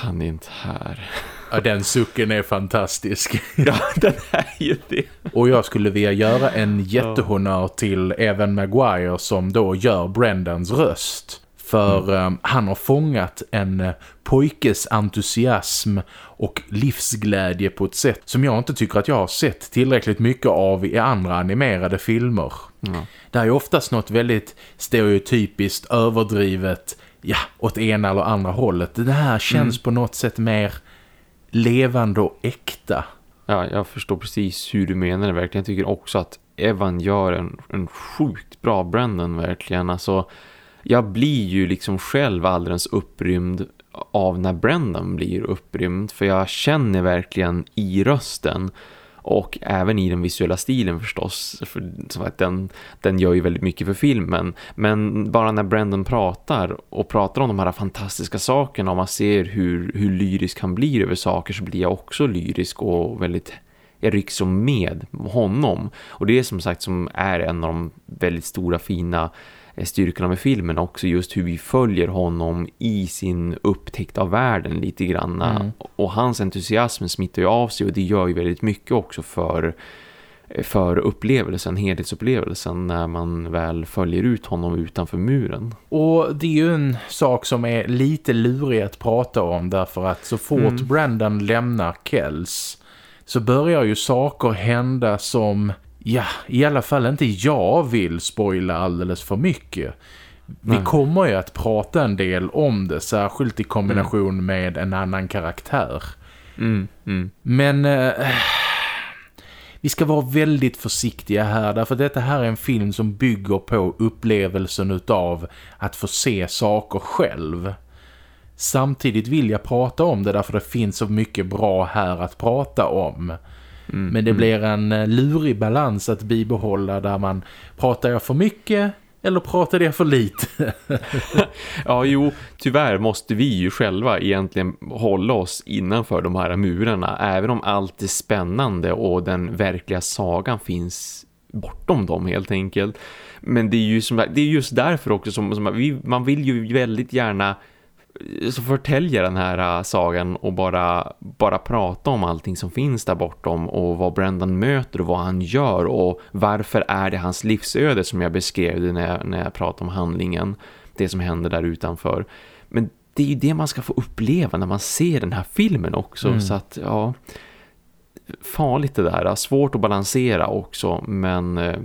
han är inte här. Ja, den sucken är fantastisk. ja, den är ju det. Och jag skulle vilja göra en jättehonör till Evan Maguire som då gör Brendans röst. För mm. han har fångat en uh, pojkes entusiasm och livsglädje på ett sätt som jag inte tycker att jag har sett tillräckligt mycket av i andra animerade filmer. Mm. Det är oftast något väldigt stereotypiskt, överdrivet, ja, åt ena eller andra hållet. Det här känns mm. på något sätt mer levande och äkta. Ja, jag förstår precis hur du menar det verkligen. Jag tycker också att Evan gör en, en sjukt bra Brandon verkligen. Alltså, jag blir ju liksom själv alldeles upprymd av när Brendan blir upprymd för jag känner verkligen i rösten och även i den visuella stilen förstås för som att den, den gör ju väldigt mycket för filmen. Men bara när Brendan pratar och pratar om de här fantastiska sakerna och man ser hur, hur lyrisk han blir över saker så blir jag också lyrisk och väldigt jag rycks som med honom. Och det är som sagt som är en av de väldigt stora fina styrkorna med filmen också just hur vi följer honom i sin upptäckt av världen lite grann mm. och hans entusiasm smittar ju av sig och det gör ju väldigt mycket också för för upplevelsen, helhetsupplevelsen när man väl följer ut honom utanför muren. Och det är ju en sak som är lite lurig att prata om därför att så fort mm. Brandon lämnar Kells så börjar ju saker hända som ja, i alla fall inte jag vill spoila alldeles för mycket. Vi Nej. kommer ju att prata en del om det, särskilt i kombination mm. med en annan karaktär. Mm, mm. Men eh, vi ska vara väldigt försiktiga här, därför detta här är en film som bygger på upplevelsen utav att få se saker själv. Samtidigt vill jag prata om det därför det finns så mycket bra här att prata om. Mm, Men det mm. blir en eh, lurig balans att bibehålla där man pratar jag för mycket eller pratar jag för lite? ja, jo, tyvärr måste vi ju själva egentligen hålla oss innanför de här murarna. Även om allt är spännande och den verkliga sagan finns bortom dem helt enkelt. Men det är ju som, det är just därför också som, som vi, man vill ju väldigt gärna så förtäljer den här äh, sagan och bara, bara prata om allting som finns där bortom och vad Brendan möter och vad han gör och varför är det hans livsöde som jag beskrev det när jag, när jag pratade om handlingen, det som händer där utanför. Men det är ju det man ska få uppleva när man ser den här filmen också mm. så att ja farligt det där, svårt att balansera också men eh,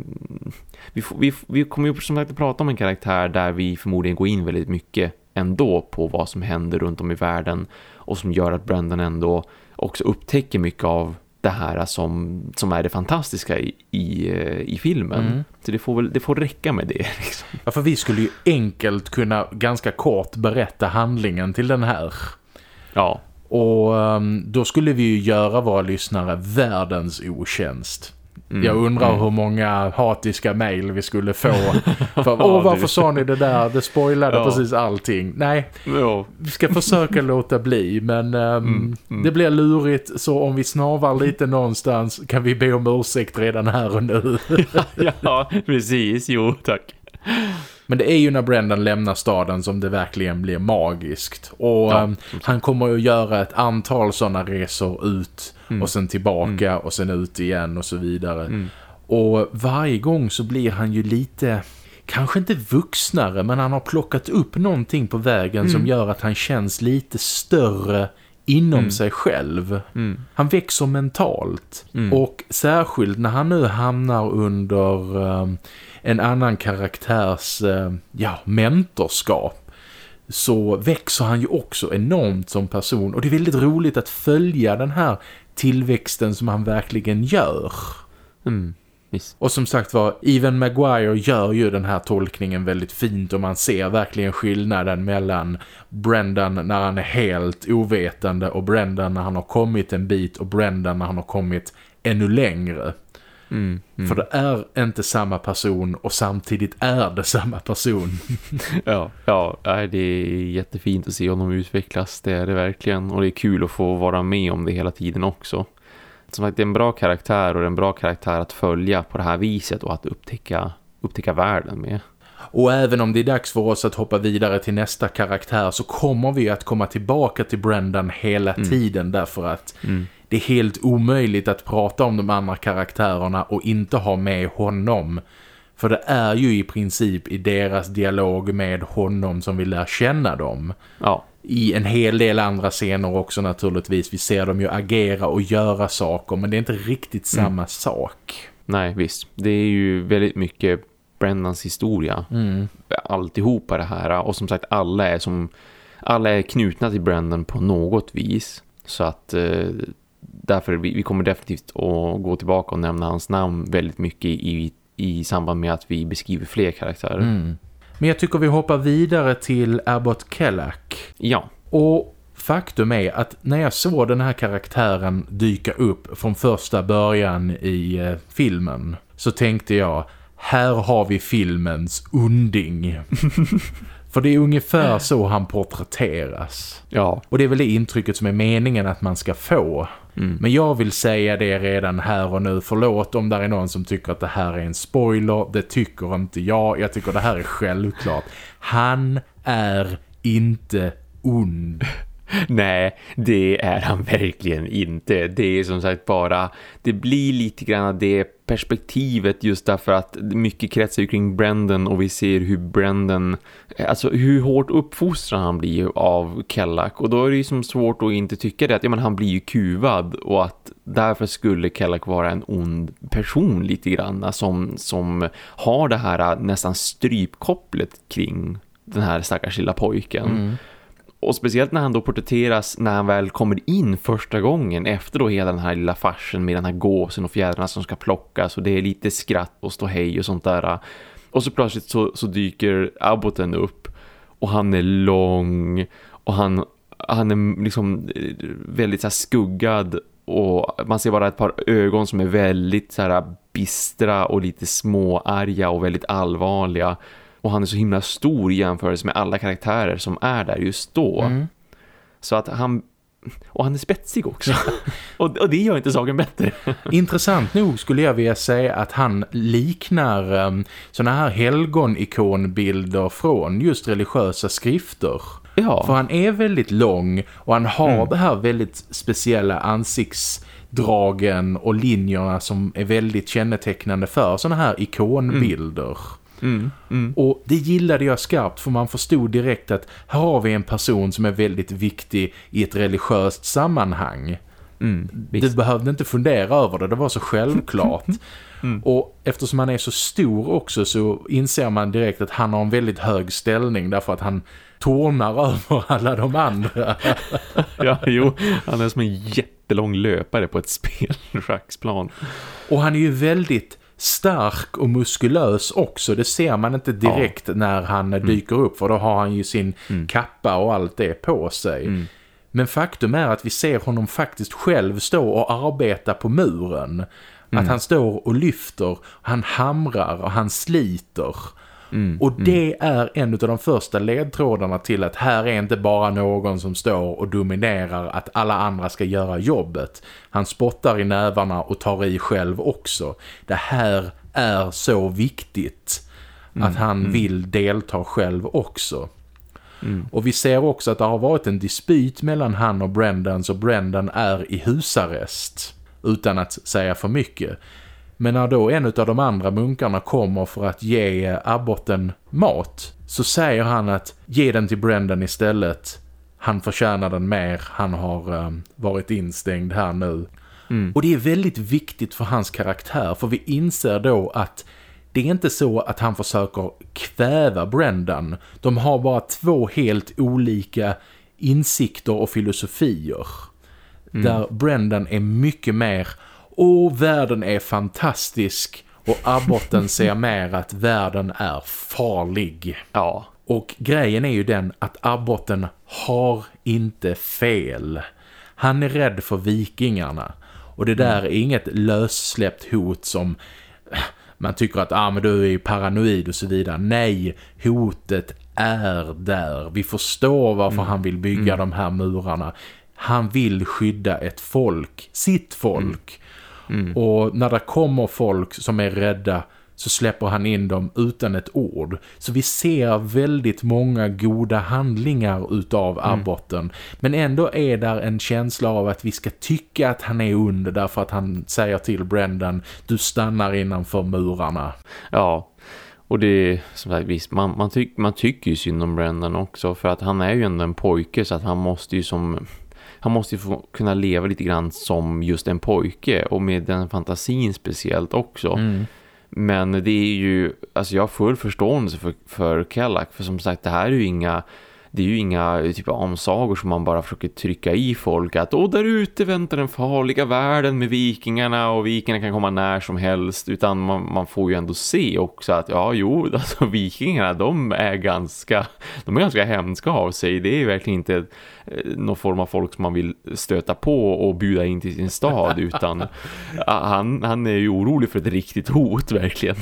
vi, vi, vi kommer ju som sagt att prata om en karaktär där vi förmodligen går in väldigt mycket ändå på vad som händer runt om i världen och som gör att Brendan ändå också upptäcker mycket av det här som, som är det fantastiska i, i, i filmen. Mm. Så det får, väl, det får räcka med det. Liksom. Ja, för vi skulle ju enkelt kunna ganska kort berätta handlingen till den här. Ja. Och um, då skulle vi ju göra våra lyssnare världens otjänst. Mm, jag undrar mm. hur många hatiska mejl vi skulle få. För, Åh, varför sa ni det där? Det spoilade ja. precis allting. Nej, ja. vi ska försöka låta bli. Men um, mm, det blir lurigt. Så om vi snavar lite någonstans kan vi be om ursäkt redan här och nu. ja, ja, precis. Jo, tack. Men det är ju när Brendan lämnar staden som det verkligen blir magiskt. Och ja, um, han kommer att göra ett antal sådana resor ut mm. och sen tillbaka mm. och sen ut igen och så vidare. Mm. Och varje gång så blir han ju lite kanske inte vuxnare men han har plockat upp någonting på vägen som gör att han känns lite större inom sig själv. Han växer mentalt. Och särskilt när han nu hamnar under um, en annan karaktärs uh, ja, mentorskap så växer han ju också enormt som person. Och det är väldigt roligt att följa den här tillväxten som han verkligen gör. Mm. Och som sagt var, Even Maguire gör ju den här tolkningen väldigt fint och man ser verkligen skillnaden mellan Brendan när han är helt ovetande och Brendan när han har kommit en bit och Brendan när han har kommit ännu längre. Mm. Mm. För det är inte samma person och samtidigt är det samma person. ja, ja, det är jättefint att se honom utvecklas, det är det verkligen. Och det är kul att få vara med om det hela tiden också. Som sagt, det är en bra karaktär och en bra karaktär att följa på det här viset och att upptäcka, upptäcka världen med. Och även om det är dags för oss att hoppa vidare till nästa karaktär så kommer vi att komma tillbaka till Brendan hela Mm. tiden därför att det är helt omöjligt att prata om de andra karaktärerna och inte ha med honom. För det är ju i princip i deras dialog med honom som vi lär känna dem. Ja, I en hel del andra scener också naturligtvis. Vi ser dem ju agera och göra saker men det är inte riktigt samma sak. nej visst. Det är ju väldigt mycket Brendans historia. Mm. Alltihopa det här. Och som sagt, alla är som alla är knutna till Brendan på något vis. Så att eh, därför vi, vi kommer definitivt att gå tillbaka och nämna hans namn väldigt mycket i, i samband med att vi beskriver fler karaktärer. Mm. Men jag tycker vi hoppar vidare till Abbott Kellack. Ja, Och faktum är att när jag såg den här karaktären dyka upp från första början i eh, filmen så tänkte jag, här har vi filmens unding. För det är ungefär så han porträtteras. ja, Och det är väl det intrycket som är meningen att man ska få. Men jag vill säga det redan här och nu. Förlåt om det är någon som tycker att det här är en spoiler. Det tycker inte jag. Jag tycker det här är självklart. Han är inte ond. Nej, det är han verkligen inte. Det är som sagt bara, det blir lite grann det perspektivet just därför att mycket kretsar ju kring Brendan och vi ser hur Brendan, alltså hur hårt uppfostrad han blir av Kellack och då är det ju som svårt att inte tycka det att ja, men han blir ju kuvad och att därför skulle Kellack vara en ond person lite grann som, som har det här nästan strypkopplet kring den här stackars lilla pojken. Mm. Och speciellt när han då porträtteras när han väl kommer in första gången efter då hela den här lilla farsen med den här gåsen och fjädrarna som ska plockas och det är lite skratt och stå hej och sånt där. Och så plötsligt så, så dyker Abboten upp och han är lång och han, han är liksom eh, väldigt så här skuggad och man ser bara ett par ögon som är väldigt så här bistra och lite småarga och väldigt allvarliga. Och han är så himla stor i jämförelse med alla karaktärer som är där just då. Mm. Så att han... Och han är spetsig också. och, och det gör inte saken bättre. Intressant nog skulle jag vilja säga att han liknar um, såna här helgon-ikonbilder från just religiösa skrifter. ja. För han är väldigt lång och han har Mm. det här väldigt speciella ansiktsdragen och linjerna som är väldigt kännetecknande för såna här ikonbilder. Mm, mm, Och det gillade jag skarpt för man förstod direkt att här har vi en person som är väldigt viktig i ett religiöst sammanhang. mm, Du behövde inte fundera över det, det var så självklart. Mm. Och eftersom han är så stor också så inser man direkt att han har en väldigt hög ställning därför att han tornar över alla de andra. ja, jo. Han är som en jättelång löpare på ett spelschacksplan. Och han är ju väldigt stark och muskulös också. Det ser man inte direkt när han dyker upp för då har han ju sin kappa och allt det på sig. Mm. Men faktum är att vi ser honom faktiskt själv stå och arbeta på muren. Att han står och lyfter, han hamrar och han sliter. Och det är en av de första ledtrådarna till att här är inte bara någon som står och dominerar att alla andra ska göra jobbet. Han spottar i nävarna och tar i själv också. Det här är så viktigt att han vill delta själv också. Och vi ser också att det har varit en dispyt mellan han och Brendan så Brendan är i husarrest utan att säga för mycket. Men när då en av de andra munkarna kommer för att ge abboten mat så säger han att ge den till Brendan istället. Han förtjänar den mer, han har um, varit instängd här nu. Mm. Och det är väldigt viktigt för hans karaktär för vi inser då att det är inte så att han försöker kväva Brendan. De har bara två helt olika insikter och filosofier. Mm. Där Brendan är mycket mer Åh, världen är fantastisk och Abbotten ser mer att världen är farlig. Ja. Och grejen är ju den att Abbotten har inte fel. Han är rädd för vikingarna. Och det där är inget lössläppt hot som man tycker att ah, men du är paranoid och så vidare. Nej, hotet är där. Vi förstår varför mm. han vill bygga mm. de här murarna. Han vill skydda ett folk, sitt folk. Mm. Mm. Och när det kommer folk som är rädda så släpper han in dem utan ett ord. Så vi ser väldigt många goda handlingar utav mm. Abbotten. Men ändå är där en känsla av att vi ska tycka att han är ond därför att han säger till Brendan du stannar innanför murarna. Ja, och det är som sagt visst, man, man, tyck, man tycker ju synd om Brendan också för att han är ju ändå en pojke så att han måste ju som han måste ju få kunna leva lite grann som just en pojke och med den fantasin speciellt också. Mm. Men det är ju, alltså jag har full förståelse för, för Kellak för som sagt det här är ju inga det är ju inga typ omsagor som man bara försöker trycka i folk att åh där ute väntar den farliga världen med vikingarna och vikingarna kan komma när som helst utan man, man får ju ändå se också att ja jo alltså vikingarna de är ganska de är ganska hemska av sig det är verkligen inte eh, någon form av folk som man vill stöta på och bjuda in till sin stad utan han, han är ju orolig för ett riktigt hot verkligen.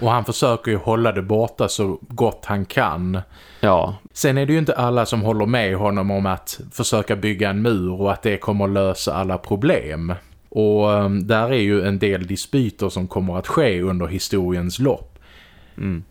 Och han försöker ju hålla det borta så gott han kan. Ja. Sen är det ju inte alla som håller med honom om att försöka bygga en mur och att det kommer att lösa alla problem. Och um, där är ju en del dispyter som kommer att ske under historiens lopp. Mm.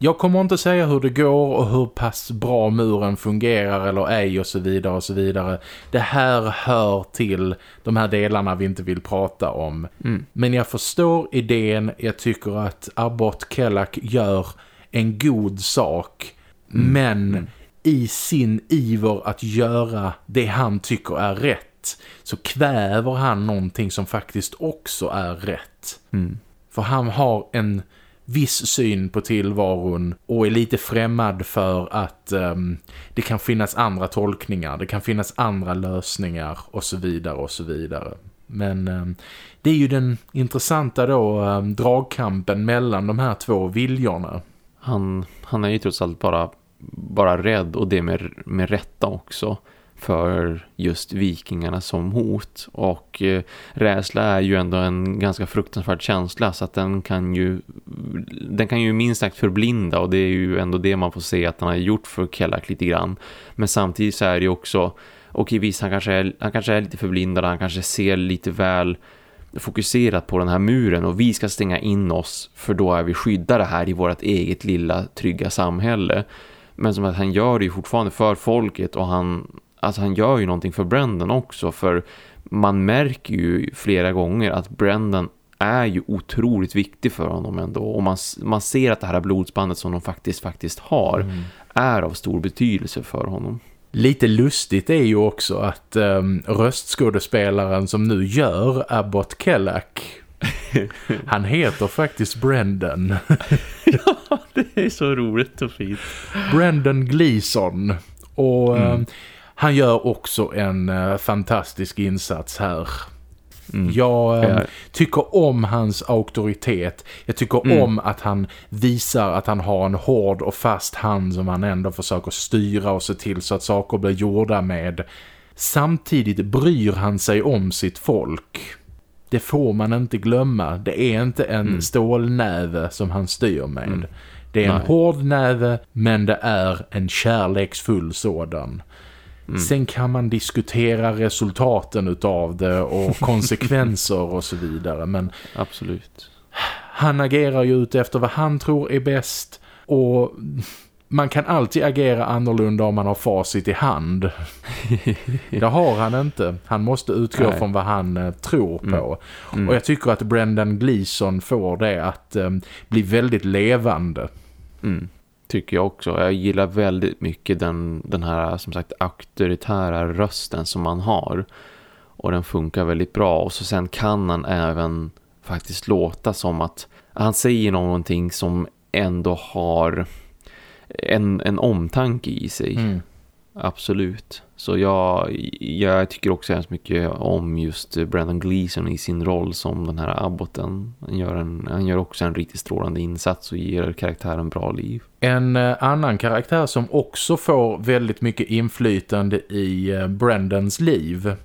Jag kommer inte säga hur det går och hur pass bra muren fungerar eller ej och så vidare och så vidare. Det här hör till de här delarna vi inte vill prata om. Mm. Men jag förstår idén, jag tycker att Abbott Kellak gör en god sak. Mm. Men mm. i sin iver att göra det han tycker är rätt så kväver han någonting som faktiskt också är rätt. Mm. För han har en viss syn på tillvaron och är lite främmad för att um, det kan finnas andra tolkningar, det kan finnas andra lösningar och så vidare och så vidare. Men um, det är ju den intressanta då um, dragkampen mellan de här två viljorna. Han, han är ju trots allt bara, bara rädd och det med, med rätta också för just vikingarna som hot. Och eh, rädsla är ju ändå en ganska fruktansvärd känsla så att den kan ju den kan ju minst sagt förblinda och det är ju ändå det man får se att han har gjort för Kellak lite grann. Men samtidigt så är det ju också Okej, visst han kanske är, han kanske är lite förblindad han kanske ser lite väl fokuserat på den här muren och vi ska stänga in oss för då är vi skyddade här i vårt eget lilla trygga samhälle. Men som att han gör det ju fortfarande för folket och han alltså han gör ju någonting för Brendan också för man märker ju flera gånger att Brendan är ju otroligt viktig för honom ändå och man, man ser att det här blodsbandet som de faktiskt faktiskt har mm. är av stor betydelse för honom. Lite lustigt är ju också att um, röstskådespelaren som nu gör Abbott Kellak han heter faktiskt Brendan. ja, det är så roligt och fint. Brendan Gleeson. Och mm. Han gör också en uh, fantastisk insats här. Mm. Jag um, tycker om hans auktoritet. Jag tycker mm. om att han visar att han har en hård och fast hand som han ändå försöker styra och se till så att saker blir gjorda med. Samtidigt bryr han sig om sitt folk. Det får man inte glömma. Det är inte en mm. stålnäve som han styr med. Mm. Det är en Nej. hård näve men det är en kärleksfull sådan. Mm. Sen kan man diskutera resultaten utav det och konsekvenser och så vidare. Men Absolut. Han agerar ju ut efter vad han tror är bäst och man kan alltid agera annorlunda om man har facit i hand. det har han inte. Han måste utgå Nej. från vad han eh, tror mm. på. Mm. Och jag tycker att Brendan Gleeson får det att eh, bli väldigt levande. Mm. Tycker jag också. Jag gillar väldigt mycket den, den här som sagt auktoritära rösten som man har. Och den funkar väldigt bra. Och så sen kan han även faktiskt låta som att han säger någonting som ändå har en, en omtanke i sig. Mm. Absolut. Så jag, jag tycker också hemskt mycket om just Brandon Gleeson i sin roll som den här abboten. Han gör, en, han gör också en riktigt strålande insats och ger karaktären bra liv. En eh, annan karaktär som också får väldigt mycket inflytande i eh, Brandons liv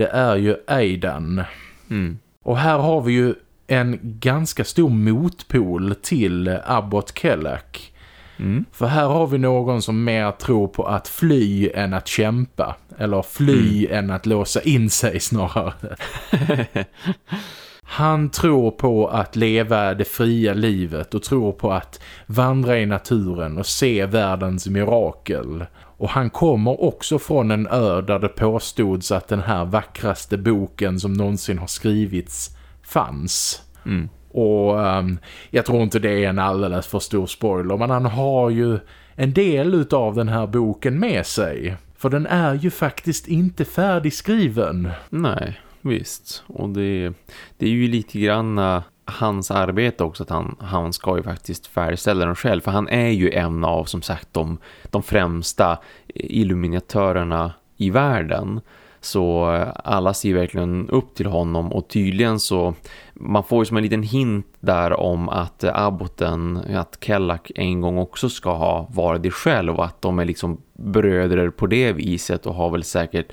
det är ju Aidan. Mm. Och här har vi ju en ganska stor motpol till Abbott Kellak. Mm. För här har vi någon som mer tror på att fly än att kämpa. Eller fly mm. än att låsa in sig snarare. Han tror på att leva det fria livet och tror på att vandra i naturen och se världens mirakel. Och han kommer också från en ö där det påstods att den här vackraste boken som någonsin har skrivits fanns. Mm. Och um, jag tror inte det är en alldeles för stor spoiler men han har ju en del av den här boken med sig. För den är ju faktiskt inte färdigskriven. Nej, visst. Och det, det är ju lite grann eh, hans arbete också att han, han ska ju faktiskt färdigställa den själv. För han är ju en av som sagt de, de främsta illuminatörerna i världen. Så alla ser verkligen upp till honom och tydligen så man får ju som en liten hint där om att abboten, att Kellak en gång också ska ha varit det själv och att de är liksom bröder på det viset och har väl säkert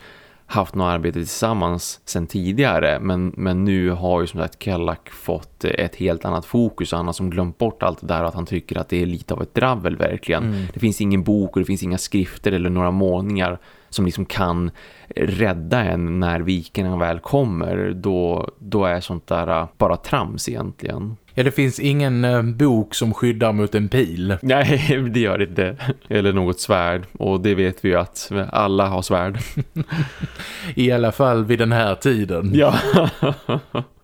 haft något arbete tillsammans sen tidigare men, men nu har ju som sagt Kellak fått ett helt annat fokus och han har som glömt bort allt det där att han tycker att det är lite av ett dravel verkligen. Mm. Det finns ingen bok och det finns inga skrifter eller några målningar som liksom kan rädda en när viken väl kommer då, då är sånt där bara trams egentligen. Ja, det finns ingen eh, bok som skyddar mot en pil. Nej, det gör det inte. Eller något svärd. Och det vet vi ju att alla har svärd. I alla fall vid den här tiden. Ja.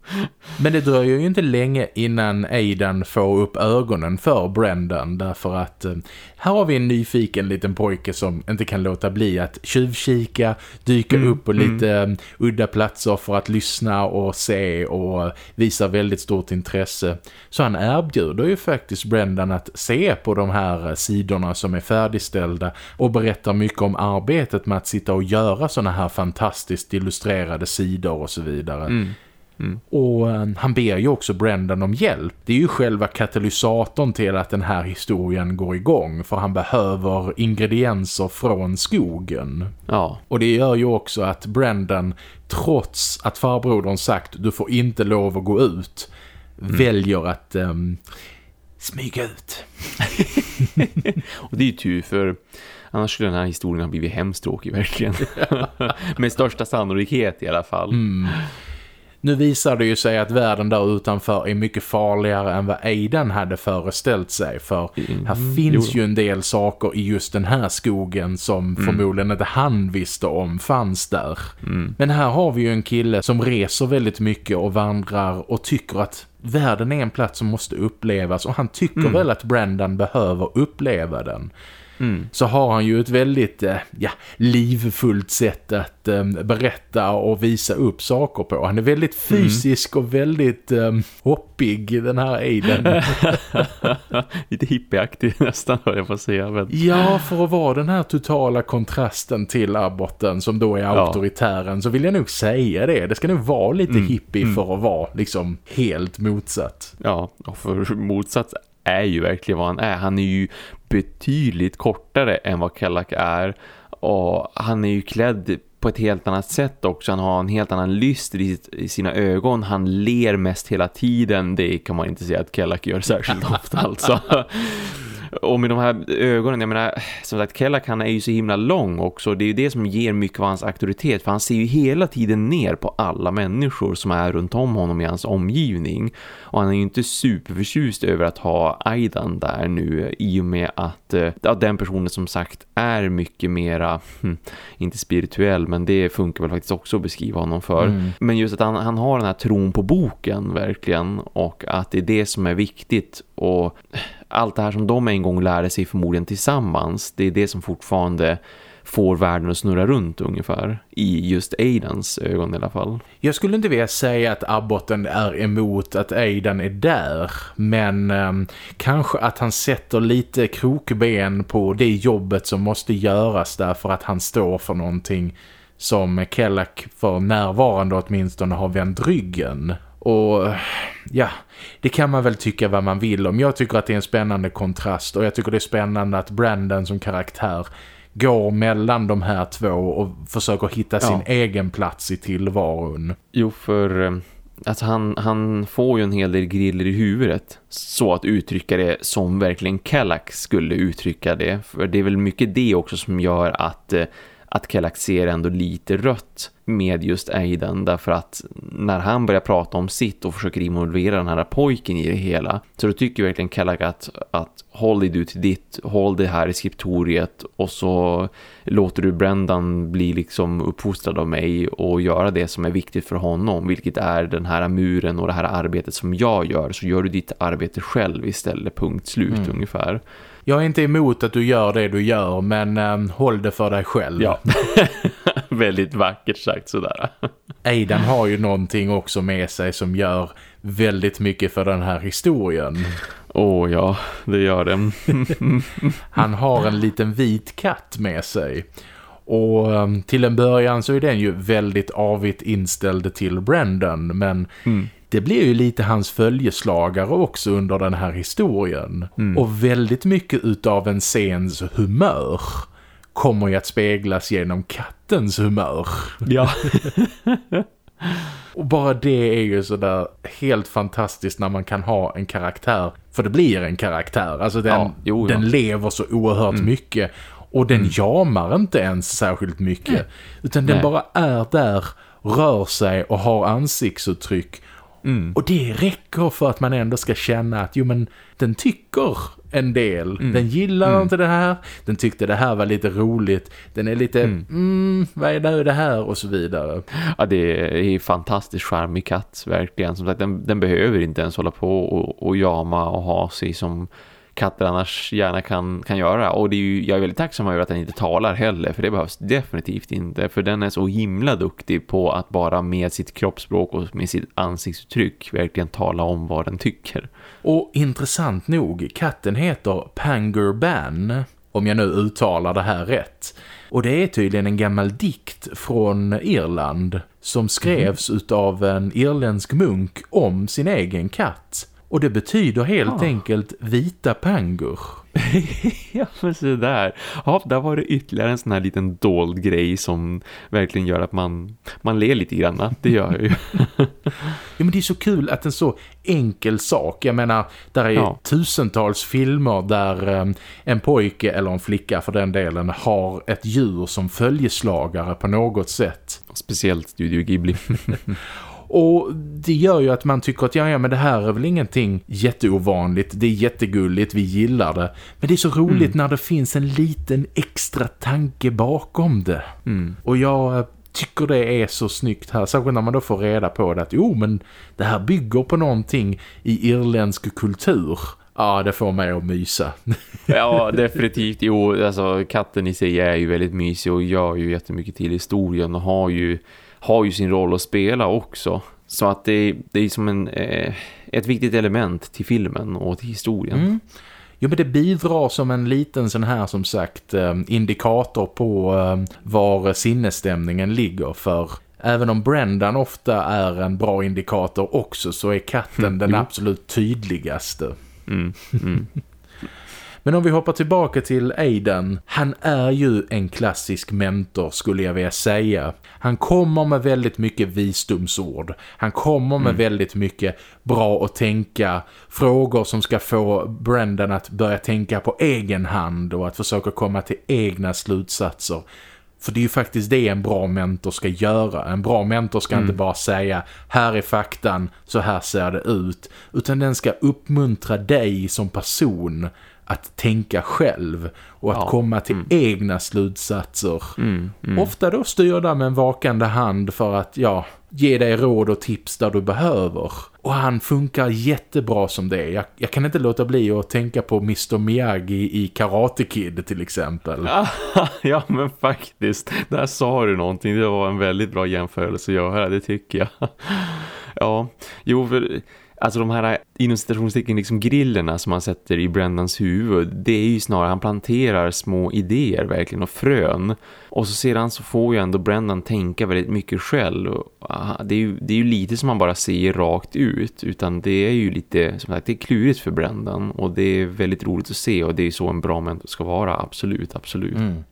Men det dröjer ju inte länge innan Aidan får upp ögonen för Brendan därför att eh, här har vi en nyfiken liten pojke som inte kan låta bli att tjuvkika, dyka mm, upp på mm. lite mm. udda platser för att lyssna och se och visa väldigt stort intresse. Så han erbjuder ju faktiskt Brendan att se på de här sidorna som är färdigställda och berättar mycket om arbetet med att sitta och göra såna här fantastiskt illustrerade sidor och så vidare. Mm. Mm. Och um, han ber ju också Brendan om hjälp. Det är ju själva katalysatorn till att den här historien går igång. För han behöver ingredienser från skogen. Ja. Och det gör ju också att Brendan, trots att farbrodern sagt du får inte lov att gå ut, mm. väljer att um, smyga ut. och det är ju tur för... Annars skulle den här historien ha blivit hemskt tråkig verkligen. Med största sannolikhet i alla fall. Mm. Nu visar det ju sig att världen där utanför är mycket farligare än vad Aidan hade föreställt sig. För mm, här finns jo. ju en del saker i just den här skogen som mm. förmodligen inte han visste om fanns där. Mm. Men här har vi ju en kille som reser väldigt mycket och vandrar och tycker att världen är en plats som måste upplevas. Och han tycker mm. väl att Brendan behöver uppleva den. Mm. så har han ju ett väldigt eh, ja, livfullt sätt att eh, berätta och visa upp saker på. Han är väldigt mm. fysisk mm. och väldigt eh, hoppig, den här Aiden. Lite hippieaktig nästan, vad jag får säga. Men... Ja, för att vara den här totala kontrasten till abboten som då är auktoritären så vill jag nog säga det. Det ska nog vara lite mm. hippie mm. för att vara liksom helt motsatt. Ja, och för motsatt är ju verkligen vad han är. Han är ju betydligt kortare än vad Kellak är och han är ju klädd på ett helt annat sätt också. Han har en helt annan lyster i sina ögon. Han ler mest hela tiden. Det kan man inte säga att Kellak gör särskilt ofta alltså. Och med de här ögonen, jag menar, som sagt, Kellak han är ju så himla lång också. Det är ju det som ger mycket av hans auktoritet. För han ser ju hela tiden ner på alla människor som är runt om honom i hans omgivning. Och han är ju inte superförtjust över att ha Aidan där nu i och med att att eh, ja, den personen som sagt är mycket mera, hm, inte spirituell men det funkar väl faktiskt också att beskriva honom för. Mm. Men just att han, han har den här tron på boken verkligen och att det är det som är viktigt och allt det här som de en gång lärde sig förmodligen tillsammans, det är det som fortfarande får världen att snurra runt ungefär i just Aidans ögon i alla fall. Jag skulle inte vilja säga att Abbotten är emot att Aidan är där men eh, kanske att han sätter lite krokben på det jobbet som måste göras där för att han står för någonting som Kellak för närvarande åtminstone har vänt ryggen. Och ja, det kan man väl tycka vad man vill om. Jag tycker att det är en spännande kontrast och jag tycker det är spännande att Brandon som karaktär går mellan de här två och försöker hitta sin egen plats i tillvaron. Jo, för eh, alltså han, han får ju en hel del griller i huvudet så att uttrycka det som verkligen Kellak skulle uttrycka det. För det är väl mycket det också som gör att eh, att Kellak ser ändå lite rött med just Aiden därför att när han börjar prata om sitt och försöker involvera den här pojken i det hela så då tycker verkligen Kellak att, att håll dig du till ditt, håll det här i skriptoriet och så låter du Brendan bli liksom uppfostrad av mig och göra det som är viktigt för honom vilket är den här muren och det här arbetet som jag gör så gör du ditt arbete själv istället, punkt slut mm. ungefär. Jag är inte emot att du gör det du gör men ähm, håll det för dig själv. Ja, väldigt vackert sagt sådär. Aidan har ju någonting också med sig som gör väldigt mycket för den här historien. Åh oh, ja, det gör den. Han har en liten vit katt med sig. Och um, till en början så är den ju väldigt avigt inställd till Brandon men mm det blir ju lite hans följeslagare också under den här historien. Mm. Och väldigt mycket utav en scens humör kommer ju att speglas genom kattens humör. Ja. och bara det är ju sådär helt fantastiskt när man kan ha en karaktär. För det blir en karaktär. Alltså den, ja, jo, ja. den lever så oerhört mm. mycket. Och den mm. jamar inte ens särskilt mycket. Utan den Nej. bara är där, rör sig och har ansiktsuttryck Mm. Och det räcker för att man ändå ska känna att jo men den tycker en del. Mm. Den gillar mm. inte det här. Den tyckte det här var lite roligt. Den är lite, mm, mm vad är det här? Och så vidare. Ja, det är fantastiskt charmig katt, verkligen. Som sagt, den, den behöver inte ens hålla på och, och jama och ha sig som katter annars gärna kan, kan göra. Och det är ju, jag är väldigt tacksam över att den inte talar heller, för det behövs definitivt inte. För den är så himla duktig på att bara med sitt kroppsspråk och med sitt ansiktsuttryck verkligen tala om vad den tycker. Och intressant nog, katten heter Panger Ban, om jag nu uttalar det här rätt. Och det är tydligen en gammal dikt från Irland som skrevs mm. utav en irländsk munk om sin egen katt. Och det betyder helt ah. enkelt vita pangor. ja, men så där. Ja, där var det ytterligare en sån här liten dold grej som verkligen gör att man, man ler lite grann. Det gör jag ju. ja, men det är så kul att en så enkel sak. Jag menar, där är ja. tusentals filmer där um, en pojke eller en flicka för den delen har ett djur som följeslagare på något sätt. Speciellt Studio Ghibli. Och det gör ju att man tycker att ja, ja men det här är väl ingenting jätteovanligt. Det är jättegulligt, vi gillar det. Men det är så roligt mm. när det finns en liten extra tanke bakom det. Mm. Och jag tycker det är så snyggt här. Särskilt när man då får reda på det att jo men det här bygger på någonting i irländsk kultur. Ja, det får mig att mysa. ja, definitivt. Jo, alltså katten i sig är ju väldigt mysig och gör ju jättemycket till historien och har ju har ju sin roll att spela också. Så att det, det är som en, eh, ett viktigt element till filmen och till historien. Mm. Jo men det bidrar som en liten sån här som sagt eh, indikator på eh, var sinnesstämningen ligger för även om Brendan ofta är en bra indikator också så är katten mm, den absolut tydligaste. Mm, mm. Men om vi hoppar tillbaka till Aiden, han är ju en klassisk mentor skulle jag vilja säga. Han kommer med väldigt mycket visdomsord. Han kommer med mm. väldigt mycket bra att tänka, frågor som ska få Brendan att börja tänka på egen hand och att försöka komma till egna slutsatser. För det är ju faktiskt det en bra mentor ska göra. En bra mentor ska mm. inte bara säga här är faktan, så här ser det ut. Utan den ska uppmuntra dig som person att tänka själv och att Ja. komma till Mm. egna slutsatser. Mm, mm. Ofta då styrda med en vakande hand för att, ja, ge dig råd och tips där du behöver. Och han funkar jättebra som det är. Jag, jag kan inte låta bli att tänka på Mr. Miyagi i Karate Kid till exempel. ja men faktiskt, där sa du någonting. Det var en väldigt bra jämförelse att göra, det tycker jag. ja, jo för... Alltså de här eh, inom citationstecken liksom grillerna som man sätter i Brendans huvud det är ju snarare han planterar små idéer verkligen och frön och så sedan så får ju ändå Brendan tänka väldigt mycket själv och, ah, det, är ju, det är ju lite som man bara ser rakt ut utan det är ju lite som sagt det är klurigt för Brendan och det är väldigt roligt att se och det är så en bra mentor ska vara, absolut, absolut. Mm.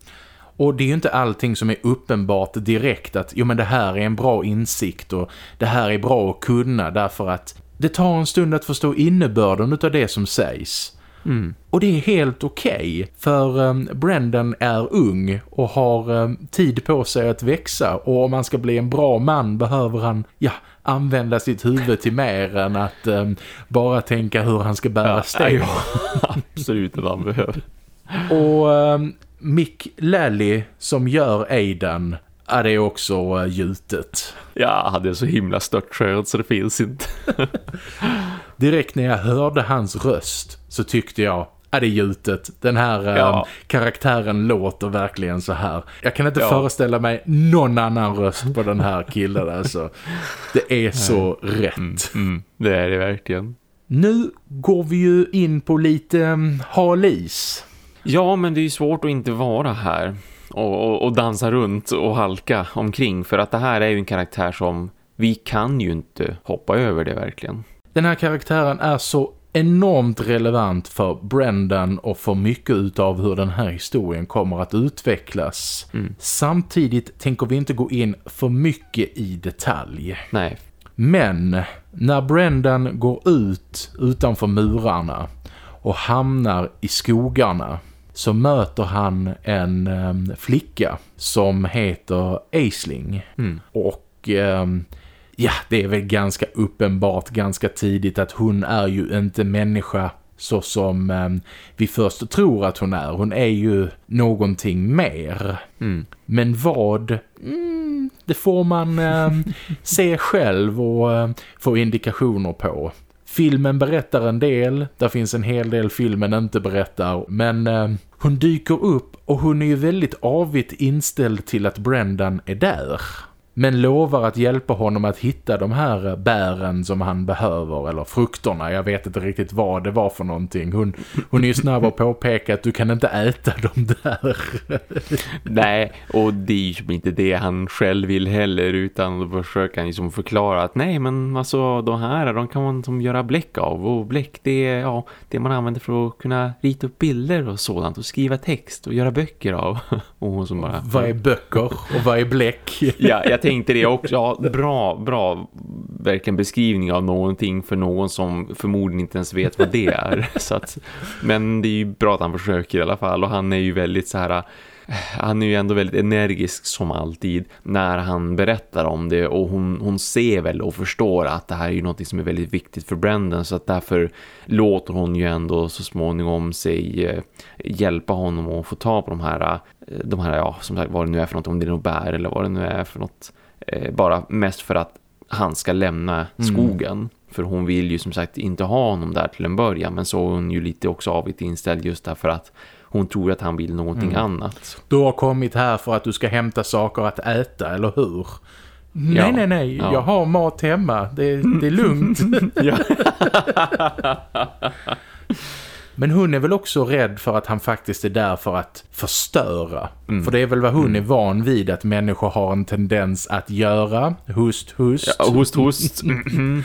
Och det är ju inte allting som är uppenbart direkt att jo men det här är en bra insikt och det här är bra att kunna därför att det tar en stund att förstå innebörden av det som sägs. Mm. Och det är helt okej för um, Brendan är ung och har um, tid på sig att växa och om han ska bli en bra man behöver han ja, använda sitt huvud till mer än att um, bara tänka hur han ska bära steg. ja, absolut att han behöver. Och Mick Lally som gör Aidan är det också uh, gjutet. Ja, han är så himla störtsköld så det finns inte. Direkt när jag hörde hans röst så tyckte jag är det gjutet. Den här um, Ja. karaktären låter verkligen så här. Jag kan inte Ja. föreställa mig någon annan röst på den här killen alltså. Det är så rätt. Mm, det är det verkligen. Nu går vi ju in på lite um, halis. Ja, men det är ju svårt att inte vara här och, och, och dansa runt och halka omkring för att det här är ju en karaktär som vi kan ju inte hoppa över det verkligen. Den här karaktären är så enormt relevant för Brendan och för mycket utav hur den här historien kommer att utvecklas. Mm. Samtidigt tänker vi inte gå in för mycket i detalj. Nej, Men när Brendan går ut utanför murarna och hamnar i skogarna så möter han en em, flicka som heter Aisling. Mm. Och em, ja, det är väl ganska uppenbart ganska tidigt att hon är ju inte människa så som em, vi först tror att hon är. Hon är ju någonting mer. mm. Men vad? Mm, det får man se själv och få indikationer på. Filmen berättar en del, där finns en hel del filmen inte berättar, men eh, hon dyker upp och hon är ju väldigt avigt inställd till att Brendan är där. Men lovar att hjälpa honom att hitta de här bären som han behöver, eller frukterna, jag vet inte riktigt vad det var för någonting. Hon, hon är ju snabb att påpeka att du kan inte äta dem där. Nej, och det är ju inte det han själv vill heller utan då försöker han liksom förklara att nej men alltså de här de kan man som göra bläck av och bläck det är ja, det man använder för att kunna rita upp bilder och sådant och skriva text och göra böcker av. Och hon som bara... Vad är böcker och vad är bläck? Ja, jag tänkte det också. Ja, bra, bra verkligen beskrivning av någonting för någon som förmodligen inte ens vet vad det är. Så att, men det är ju bra att han försöker i alla fall och han är ju väldigt så här han är ju ändå väldigt energisk som alltid när han berättar om det och hon, hon ser väl och förstår att det här är ju något som är väldigt viktigt för Brendan så att därför låter hon ju ändå så småningom sig eh, hjälpa honom att få ta på de här, eh, de här ja, som sagt vad det nu är för något, om det är något bär eller vad det nu är för något eh, bara mest för att han ska lämna skogen. För hon vill ju som sagt inte ha honom där till en början men så är hon ju lite också avigt inställd just därför att hon tror att han vill någonting annat. Du har kommit här för att du ska hämta saker att äta, eller hur? Nej, Ja. nej, nej. Ja. Jag har mat hemma. Det, det är lugnt. Men hon är väl också rädd för att han faktiskt är där för att förstöra. För det är väl vad hon är van vid att människor har en tendens att göra. Hust, hust. Ja, host, host. Mhm.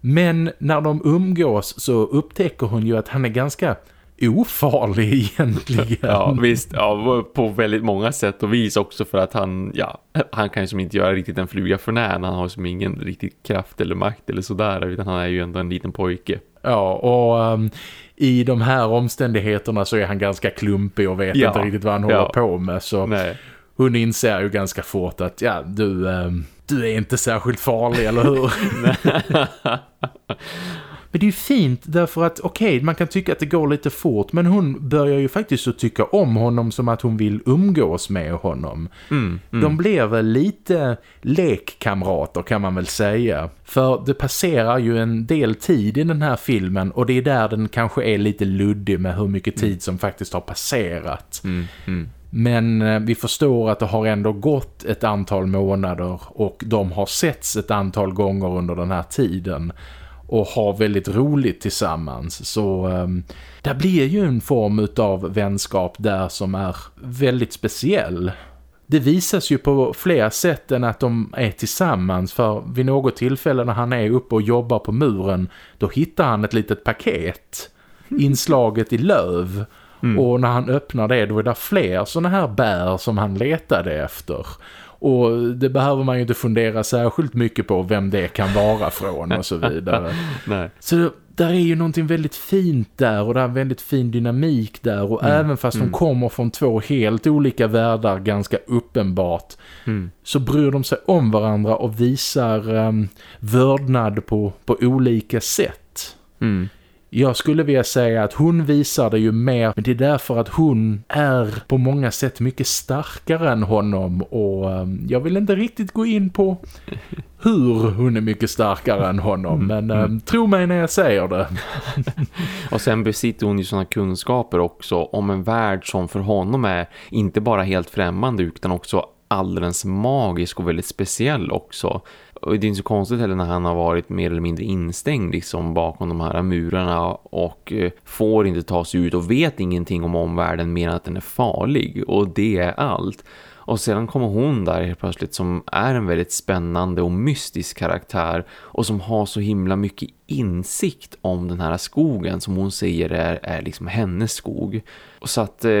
Men när de umgås så upptäcker hon ju att han är ganska ofarlig egentligen. Ja, visst. Ja, på väldigt många sätt och vis också för att han, ja, han kan ju som inte göra riktigt en fluga för när. Han har som ingen riktigt kraft eller makt eller sådär utan han är ju ändå en liten pojke. Ja, och um, i de här omständigheterna så är han ganska klumpig och vet Ja. inte riktigt vad han håller Ja. på med. Så Nej. hon inser ju ganska fort att ja, du, um, du är inte särskilt farlig, eller hur? Men det är ju fint därför att okej, okay, man kan tycka att det går lite fort men hon börjar ju faktiskt att tycka om honom som att hon vill umgås med honom. Mm, mm. De blir väl lite lekkamrater kan man väl säga. För det passerar ju en del tid i den här filmen och det är där den kanske är lite luddig med hur mycket tid som faktiskt har passerat. Mm, mm. Men eh, vi förstår att det har ändå gått ett antal månader och de har setts ett antal gånger under den här tiden och har väldigt roligt tillsammans. Så um, det blir ju en form av vänskap där som är väldigt speciell. Det visas ju på flera sätt än att de är tillsammans för vid något tillfälle när han är uppe och jobbar på muren då hittar han ett litet paket inslaget i löv Mm. Och när han öppnar det då är det fler sådana här bär som han letade efter. Och det behöver man ju inte fundera särskilt mycket på vem det kan vara från och så vidare. Nej. Så där är ju någonting väldigt fint där och det är en väldigt fin dynamik där och mm. även fast mm. de kommer från två helt olika världar ganska uppenbart mm. så bryr de sig om varandra och visar um, vördnad på, på olika sätt. Mm. Jag skulle vilja säga att hon visar det ju mer men det är därför att hon är på många sätt mycket starkare än honom och um, jag vill inte riktigt gå in på hur hon är mycket starkare än honom men um, tro mig när jag säger det. och sen besitter hon ju sådana kunskaper också om en värld som för honom är inte bara helt främmande utan också alldeles magisk och väldigt speciell också. Och det är inte så konstigt heller när han har varit mer eller mindre instängd liksom bakom de här murarna och eh, får inte ta sig ut och vet ingenting om omvärlden mer än att den är farlig. Och det är allt. Och sedan kommer hon där helt plötsligt som är en väldigt spännande och mystisk karaktär och som har så himla mycket insikt om den här skogen som hon säger är, är liksom hennes skog. Och så att eh,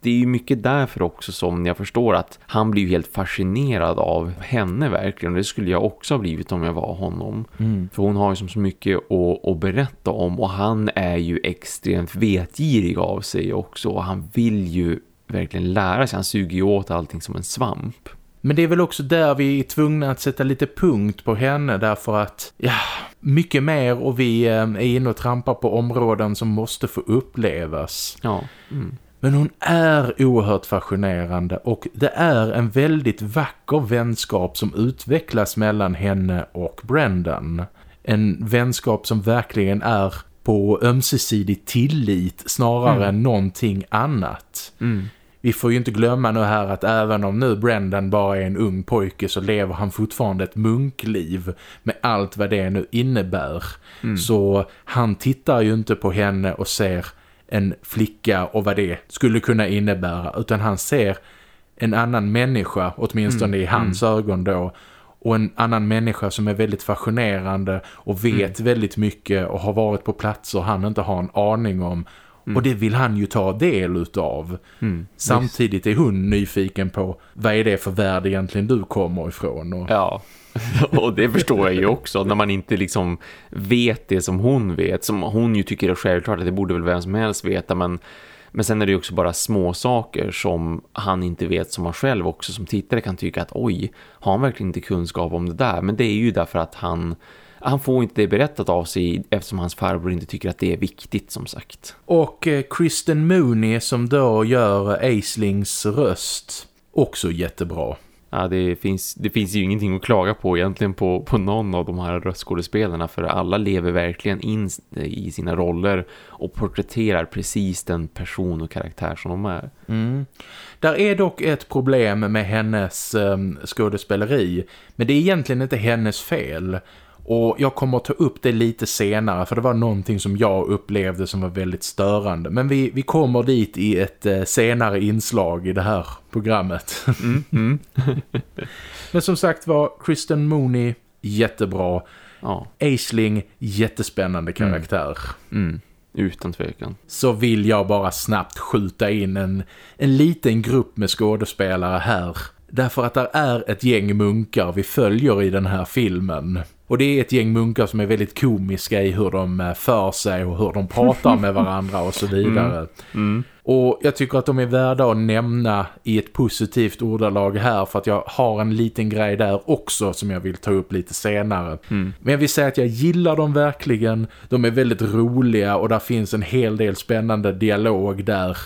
det är ju mycket därför också som jag förstår att han blir helt fascinerad av henne verkligen. Det skulle jag också ha blivit om jag var honom. Mm. För hon har ju så mycket att, att berätta om och han är ju extremt vetgirig av sig också. Och han vill ju verkligen lära sig. Han suger ju åt allting som en svamp. Men det är väl också där vi är tvungna att sätta lite punkt på henne därför att, ja, mycket mer och vi eh, är inne och trampar på områden som måste få upplevas. Ja. Mm. Men hon är oerhört fascinerande och det är en väldigt vacker vänskap som utvecklas mellan henne och Brendan. En vänskap som verkligen är på ömsesidig tillit snarare mm. än någonting annat. Mm vi får ju inte glömma nu här att även om nu Brendan bara är en ung pojke så lever han fortfarande ett munkliv med allt vad det nu innebär. Mm. Så han tittar ju inte på henne och ser en flicka och vad det skulle kunna innebära utan han ser en annan människa, åtminstone mm. i hans mm. ögon då och en annan människa som är väldigt fascinerande och vet mm. väldigt mycket och har varit på platser han inte har en aning om Mm. Och det vill han ju ta del utav. Mm. Samtidigt är hon nyfiken på vad är det för värld egentligen du kommer ifrån. Och... Ja, och det förstår jag ju också när man inte liksom vet det som hon vet. Som hon ju tycker är självklart att det borde väl vem som helst veta men... Men sen är det ju också bara små saker som han inte vet som han själv också som tittare kan tycka att oj, har han verkligen inte kunskap om det där? Men det är ju därför att han han får inte det berättat av sig eftersom hans farbror inte tycker att det är viktigt som sagt. Och eh, Kristen Mooney som då gör Aislings röst också jättebra. Ja, det finns, det finns ju ingenting att klaga på egentligen på, på någon av de här röstskådespelarna för alla lever verkligen in i sina roller och porträtterar precis den person och karaktär som de är. Mm. Där är dock ett problem med hennes um, skådespeleri men det är egentligen inte hennes fel. Och jag kommer att ta upp det lite senare för det var någonting som jag upplevde som var väldigt störande. Men vi, vi kommer dit i ett eh, senare inslag i det här programmet. Mm, mm. Men som sagt var Kristen Mooney jättebra. Ja. Aisling jättespännande karaktär. Mm. mm. Utan tvekan. Så vill jag bara snabbt skjuta in en, en liten grupp med skådespelare här. Därför att det är ett gäng munkar vi följer i den här filmen. Och det är ett gäng munkar som är väldigt komiska i hur de eh, för sig och hur de pratar med varandra och så vidare. Mm. Mm. Och jag tycker att de är värda att nämna i ett positivt ordalag här för att jag har en liten grej där också som jag vill ta upp lite senare. Mm. Men jag vill säga att jag gillar dem verkligen. De är väldigt roliga och där finns en hel del spännande dialog där.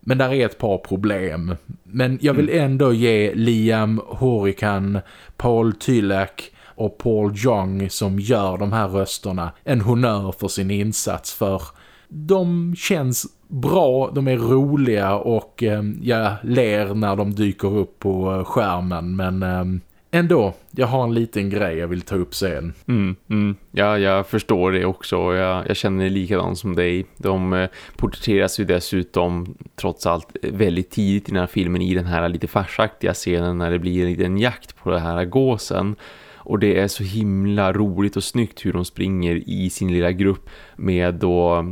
Men där är ett par problem. Men jag vill mm. ändå ge Liam Horikan, Paul Tylak och Paul Jong som gör de här rösterna en honör för sin insats för de känns bra, de är roliga och eh, jag ler när de dyker upp på eh, skärmen men eh, ändå, jag har en liten grej jag vill ta upp sen. Mm, mm. Ja, jag förstår det också. Jag, jag känner likadant som dig. De eh, porträtteras ju dessutom trots allt väldigt tidigt i den här filmen i den här lite farsaktiga scenen när det blir en liten jakt på den här gåsen. Och det är så himla roligt och snyggt hur de springer i sin lilla grupp med då...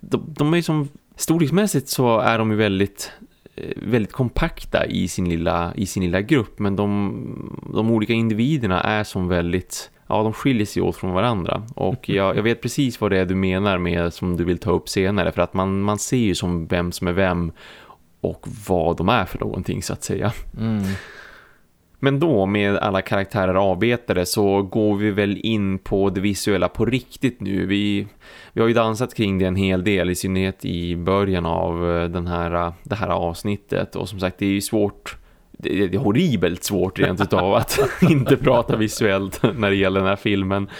De, de är som... Storleksmässigt så är de ju väldigt eh, väldigt kompakta i sin lilla, i sin lilla grupp men de, de olika individerna är som väldigt ja de skiljer sig åt från varandra och jag, jag vet precis vad det är du menar med som du vill ta upp senare för att man, man ser ju som vem som är vem och vad de är för någonting så att säga. Mm. Men då med alla karaktärer avbetade så går vi väl in på det visuella på riktigt nu. Vi, vi har ju dansat kring det en hel del i synnerhet i början av eh, den här, eh, det här avsnittet. Och som sagt det är ju svårt, det är horribelt svårt rent utav att inte prata visuellt när det gäller den här filmen.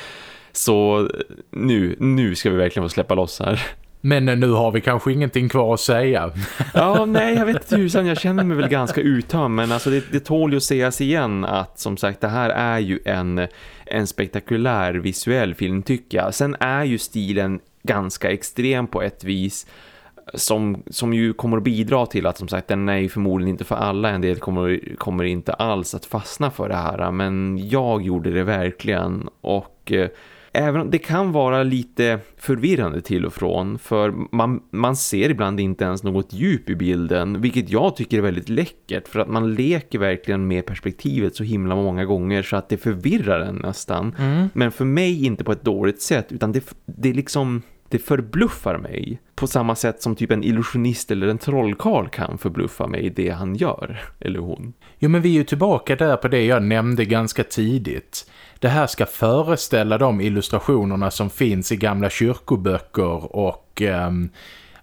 Så eh, nu, nu ska vi verkligen få släppa loss här. Men nu har vi kanske ingenting kvar att säga. ja, nej, jag vet inte tusan. Jag känner mig väl ganska uttömd. Men alltså det, det tål ju att sägas igen att som sagt det här är ju en, en spektakulär visuell film tycker jag. Sen är ju stilen ganska extrem på ett vis som, som ju kommer att bidra till att som sagt den är ju förmodligen inte för alla en del kommer, kommer inte alls att fastna för det här men jag gjorde det verkligen och eh, även det kan vara lite förvirrande till och från för man, man ser ibland inte ens något djup i bilden vilket jag tycker är väldigt läckert för att man leker verkligen med perspektivet så himla många gånger så att det förvirrar en nästan. Mm. Men för mig inte på ett dåligt sätt utan det, det liksom det förbluffar mig på samma sätt som typ en illusionist eller en trollkarl kan förbluffa mig i det han gör, eller hon. Jo men vi är ju tillbaka där på det jag nämnde ganska tidigt det här ska föreställa de illustrationerna som finns i gamla kyrkoböcker och eh,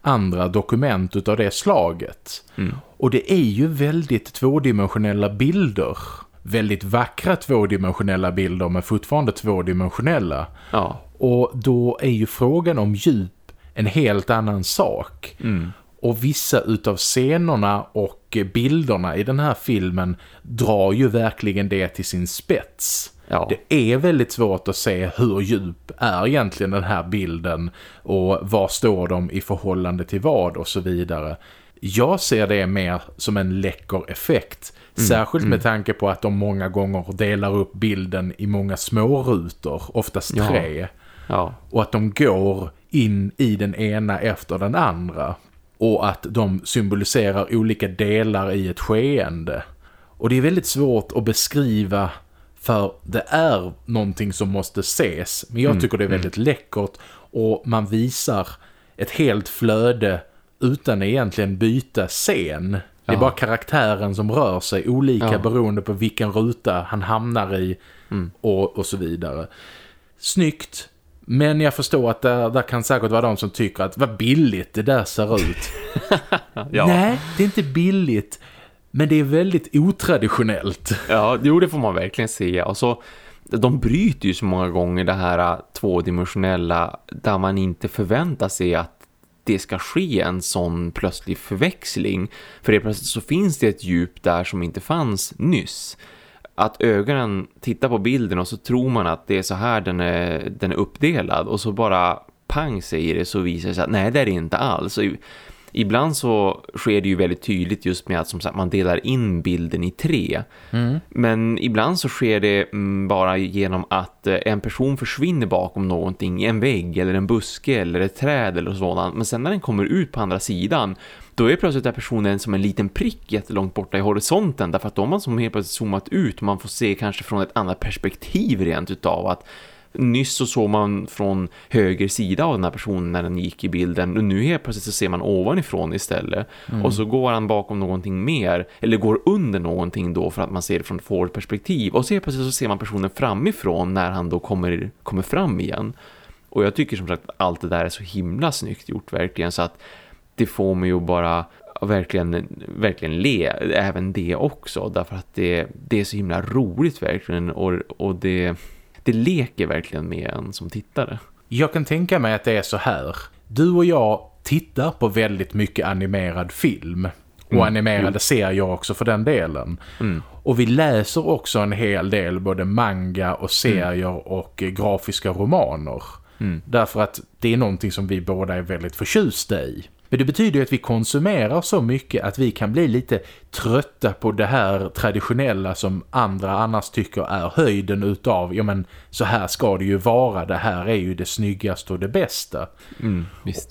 andra dokument utav det slaget. Mm. Och det är ju väldigt tvådimensionella bilder. Väldigt vackra tvådimensionella bilder men fortfarande tvådimensionella. Ja. Och då är ju frågan om djup en helt annan sak. Mm. Och vissa utav scenerna och bilderna i den här filmen drar ju verkligen det till sin spets. Ja. Det är väldigt svårt att se hur djup är egentligen den här bilden och var står de i förhållande till vad och så vidare. Jag ser det mer som en läcker effekt. Mm. Särskilt med mm. tanke på att de många gånger delar upp bilden i många små rutor, oftast tre. Ja. Ja. Och att de går in i den ena efter den andra. Och att de symboliserar olika delar i ett skeende. Och det är väldigt svårt att beskriva för det är någonting som måste ses. Men jag mm, tycker det är mm. väldigt mm. läckert och man visar ett helt flöde utan egentligen byta scen. Det är bara karaktären som rör sig olika ja. beroende på vilken ruta han hamnar i mm. och, och så vidare. Snyggt, men jag förstår att det, det kan säkert vara de som tycker att vad billigt det där ser ut. ja. Nej, det är inte billigt. Men det är väldigt otraditionellt. Ja, jo det får man verkligen se. Och så, de bryter ju så många gånger det här äh, tvådimensionella där man inte förväntar sig att det ska ske en sån plötslig förväxling. För det plötsligt så finns det ett djup där som inte fanns nyss. Att ögonen tittar på bilden och så tror man att det är så här den är, den är uppdelad och så bara pang säger det så visar det sig att nej det är det inte alls. Ibland så sker det ju väldigt tydligt just med att som sagt man delar in bilden i tre. Mm. Men ibland så sker det mm, bara genom att eh, en person försvinner bakom någonting, en vägg eller en buske eller ett träd eller sådant. Men sen när den kommer ut på andra sidan då är plötsligt den personen som en liten prick jättelångt borta i horisonten därför att då har man som helt plötsligt zoomat ut man får se kanske från ett annat perspektiv rent utav att nyss så såg man från höger sida av den här personen när den gick i bilden. Och nu helt plötsligt så ser man ovanifrån istället. Mm. och så går han bakom någonting mer eller går under någonting då för att man ser det från ett forward-perspektiv. Och så helt plötsligt så ser man personen framifrån när han då kommer, kommer fram igen. Och jag tycker som sagt att allt det där är så himla snyggt gjort verkligen. Så att det får mig ju bara verkligen, verkligen le även det också. Därför att det, det är så himla roligt verkligen. Och, och det, det leker verkligen med en som tittare. Jag kan tänka mig att det är så här. Du och jag tittar på väldigt mycket animerad film och mm. animerade mm. serier också för den delen. Mm. Och vi läser också en hel del både manga och serier mm. och grafiska romaner. Mm. Därför att det är någonting som vi båda är väldigt förtjusta i. Men det betyder ju att vi konsumerar så mycket att vi kan bli lite trötta på det här traditionella som andra annars tycker är höjden utav, ja men så här ska det ju vara, det här är ju det snyggaste och det bästa. Mm,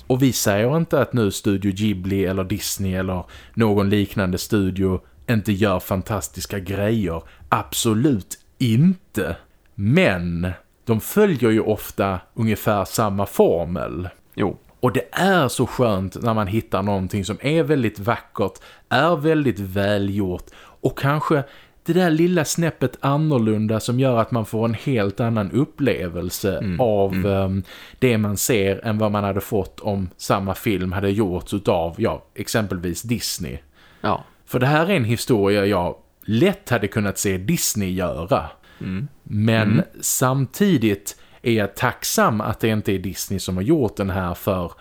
och vi säger inte att nu Studio Ghibli eller Disney eller någon liknande studio inte gör fantastiska grejer. Absolut inte. Men de följer ju ofta ungefär samma formel. Jo. Och det är så skönt när man hittar någonting som är väldigt vackert, är väldigt välgjort och kanske det där lilla snäppet annorlunda som gör att man får en helt annan upplevelse mm, av mm. Um, det man ser än vad man hade fått om samma film hade gjorts utav, ja, exempelvis Disney. Ja. För det här är en historia jag lätt hade kunnat se Disney göra. Mm. Men mm. samtidigt är jag tacksam att det inte är Disney som har gjort den här för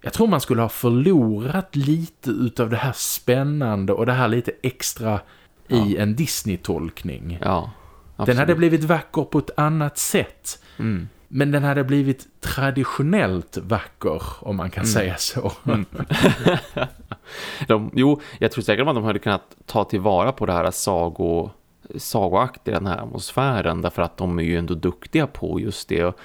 jag tror man skulle ha förlorat lite utav det här spännande och det här lite extra ja. i en Disney-tolkning. Ja, Den hade blivit vacker på ett annat sätt. Mm. Men den hade blivit traditionellt vacker, om man kan mm. säga så. Mm. de, jo, jag tror säkert att de hade kunnat ta tillvara på det här sago sagoaktig den här atmosfären därför att de är ju ändå duktiga på just det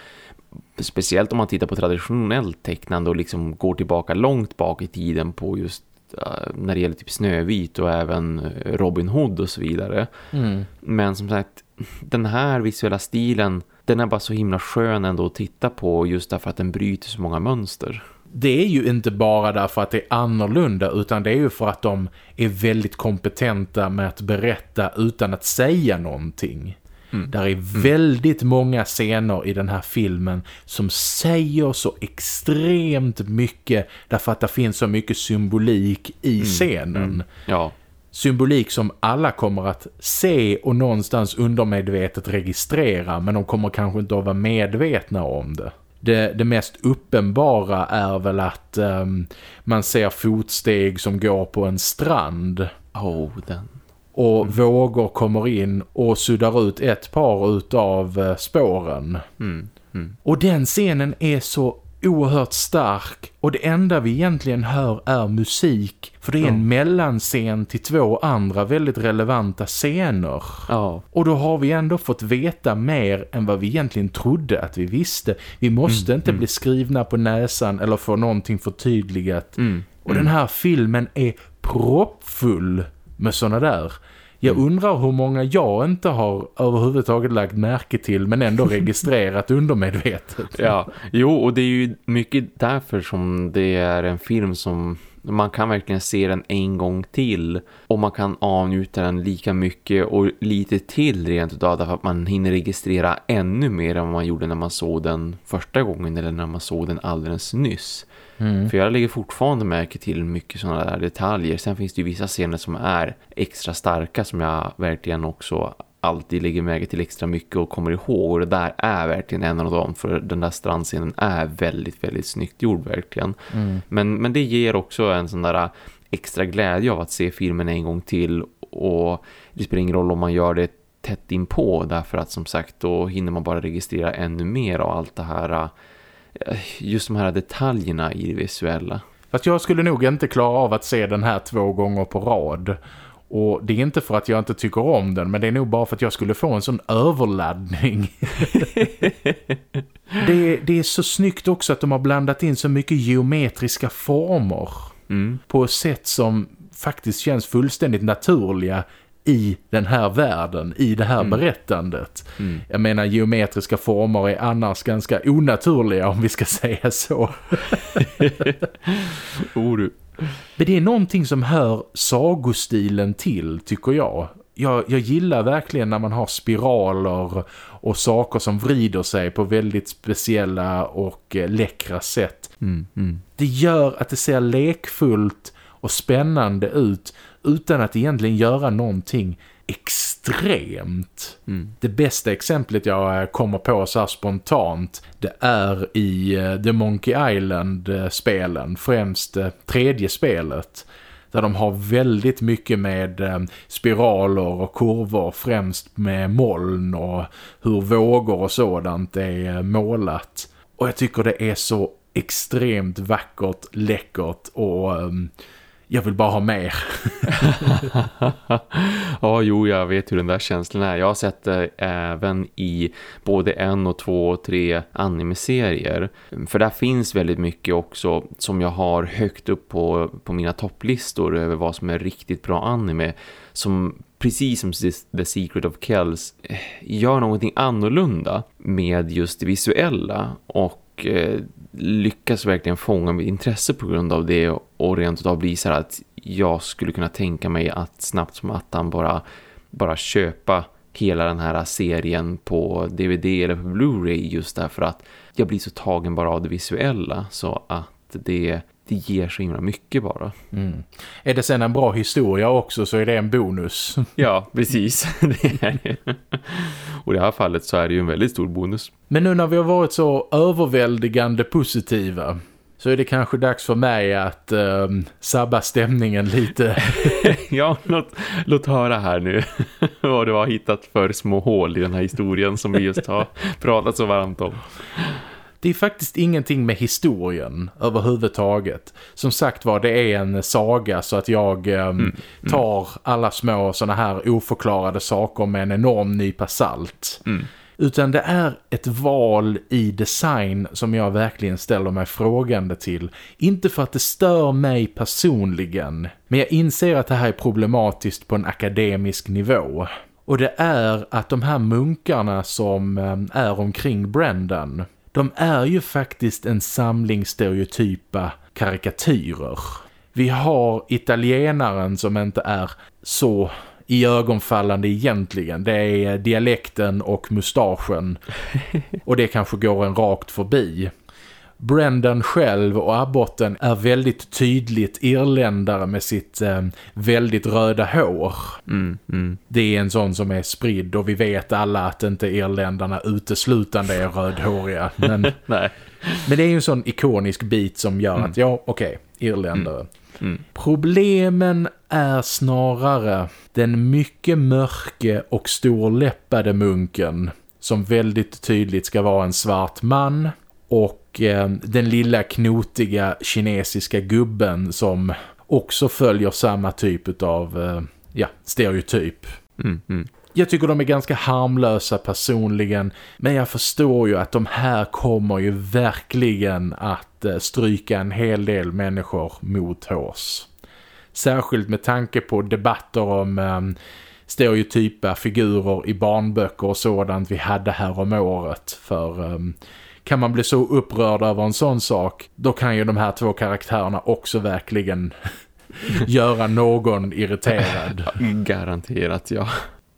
speciellt om man tittar på traditionellt tecknande och liksom går tillbaka långt bak i tiden på just uh, när det gäller typ Snövit och även eh, Robin Hood och så vidare. Mm. Men som sagt, den här visuella stilen den är bara så himla skön ändå att titta på just därför att den bryter så många mönster det är ju inte bara därför att det är annorlunda utan det är ju för att de är väldigt kompetenta med att berätta utan att säga någonting. Mm. Där är mm. väldigt många scener i den här filmen som säger så extremt mycket därför att det finns så mycket symbolik i mm. scenen. Mm. Ja. Symbolik som alla kommer att se och någonstans undermedvetet registrera men de kommer kanske inte att vara medvetna om det. Det, det mest uppenbara är väl att um, man ser fotsteg som går på en strand. Oh, den. Och mm. vågor kommer in och suddar ut ett par utav uh, spåren. Mm. Mm. Och den scenen är så oerhört stark och det enda vi egentligen hör är musik för det är en ja. mellanscen till två andra väldigt relevanta scener. Ja. Och då har vi ändå fått veta mer än vad vi egentligen trodde att vi visste. Vi måste mm, inte mm. bli skrivna på näsan eller få någonting förtydligat. Mm, och den här filmen är proppfull med sådana där jag mm. undrar hur många jag inte har överhuvudtaget lagt märke till men ändå registrerat undermedvetet. Ja, jo och det är ju mycket därför som det är en film som man kan verkligen se den en gång till och man kan avnjuta den lika mycket och lite till rent utav därför att man hinner registrera ännu mer än vad man gjorde när man såg den första gången eller när man såg den alldeles nyss. Mm. För jag lägger fortfarande märke till mycket sådana där detaljer. Sen finns det ju vissa scener som är extra starka som jag verkligen också alltid lägger märke till extra mycket och kommer ihåg. Och det där är verkligen en av dem. För den där strandscenen är väldigt, väldigt snyggt gjord verkligen. Mm. Men, men det ger också en sån där extra glädje av att se filmen en gång till. Och det spelar ingen roll om man gör det tätt inpå. Därför att som sagt då hinner man bara registrera ännu mer av allt det här just de här detaljerna i det visuella. Fast jag skulle nog inte klara av att se den här två gånger på rad. Och det är inte för att jag inte tycker om den, men det är nog bara för att jag skulle få en sån överladdning. det, det, är så snyggt också att de har blandat in så mycket geometriska former. Mm. På sätt som faktiskt känns fullständigt naturliga i den här världen, i det här mm. berättandet. Mm. Jag menar, geometriska former är annars ganska onaturliga om vi ska säga så. oh, du. Men det är någonting som hör sagostilen till, tycker jag. jag. Jag gillar verkligen när man har spiraler och saker som vrider sig på väldigt speciella och eh, läckra sätt. Mm, mm. Det gör att det ser lekfullt och spännande ut utan att egentligen göra någonting extremt. Mm. Det bästa exemplet jag eh, kommer på så här spontant det är i uh, The Monkey Island-spelen, främst uh, tredje spelet där de har väldigt mycket med eh, spiraler och kurvor främst med moln och hur vågor och sådant är målat. Och jag tycker det är så extremt vackert, läckert och um, jag vill bara ha mer. ja, jo, jag vet hur den där känslan är. Jag har sett det även i både en och två och tre anime-serier. För där finns väldigt mycket också som jag har högt upp på, på mina topplistor över vad som är riktigt bra anime. Som precis som The Secret of Kells eh, gör någonting annorlunda med just det visuella och eh, lyckas verkligen fånga mitt intresse på grund av det och rent av bli så att jag skulle kunna tänka mig att snabbt som attan bara, bara köpa hela den här serien på DVD eller på Blu-ray just därför att jag blir så tagen bara av det visuella. Så att det, det ger så himla mycket bara. Mm. Är det sen en bra historia också så är det en bonus. Ja, precis. det är det. Och i det här fallet så är det ju en väldigt stor bonus. Men nu när vi har varit så överväldigande positiva så är det kanske dags för mig att um, sabba stämningen lite. ja, låt, låt höra här nu vad du har hittat för små hål i den här historien som vi just har pratat så varmt om. Det är faktiskt ingenting med historien överhuvudtaget. Som sagt var, det är en saga så att jag um, mm. tar alla små såna här oförklarade saker med en enorm nypa salt. Mm. Utan det är ett val i design som jag verkligen ställer mig frågande till. Inte för att det stör mig personligen, men jag inser att det här är problematiskt på en akademisk nivå. Och det är att de här munkarna som eh, är omkring Brendan, de är ju faktiskt en samling stereotypa karikatyrer. Vi har italienaren som inte är så i ögonfallande egentligen. Det är dialekten och mustaschen. och det kanske går en rakt förbi. Brendan själv och abboten är väldigt tydligt irländare med sitt eh, väldigt röda hår. Mm, mm. Det är en sån som är spridd och vi vet alla att inte irländarna uteslutande är rödhåriga. Men, men det är ju en sån ikonisk bit som gör mm. att ja, okej, okay, irländare. Mm. Mm. Problemen är snarare den mycket mörke och storläppade munken som väldigt tydligt ska vara en svart man och eh, den lilla knotiga kinesiska gubben som också följer samma typ av eh, ja, stereotyp. Mm, mm. Jag tycker de är ganska harmlösa personligen men jag förstår ju att de här kommer ju verkligen att eh, stryka en hel del människor mot hårs. Särskilt med tanke på debatter om eh, stereotypa figurer i barnböcker och sådant vi hade här om året. För eh, kan man bli så upprörd över en sån sak, då kan ju de här två karaktärerna också verkligen göra någon irriterad. Garanterat, ja.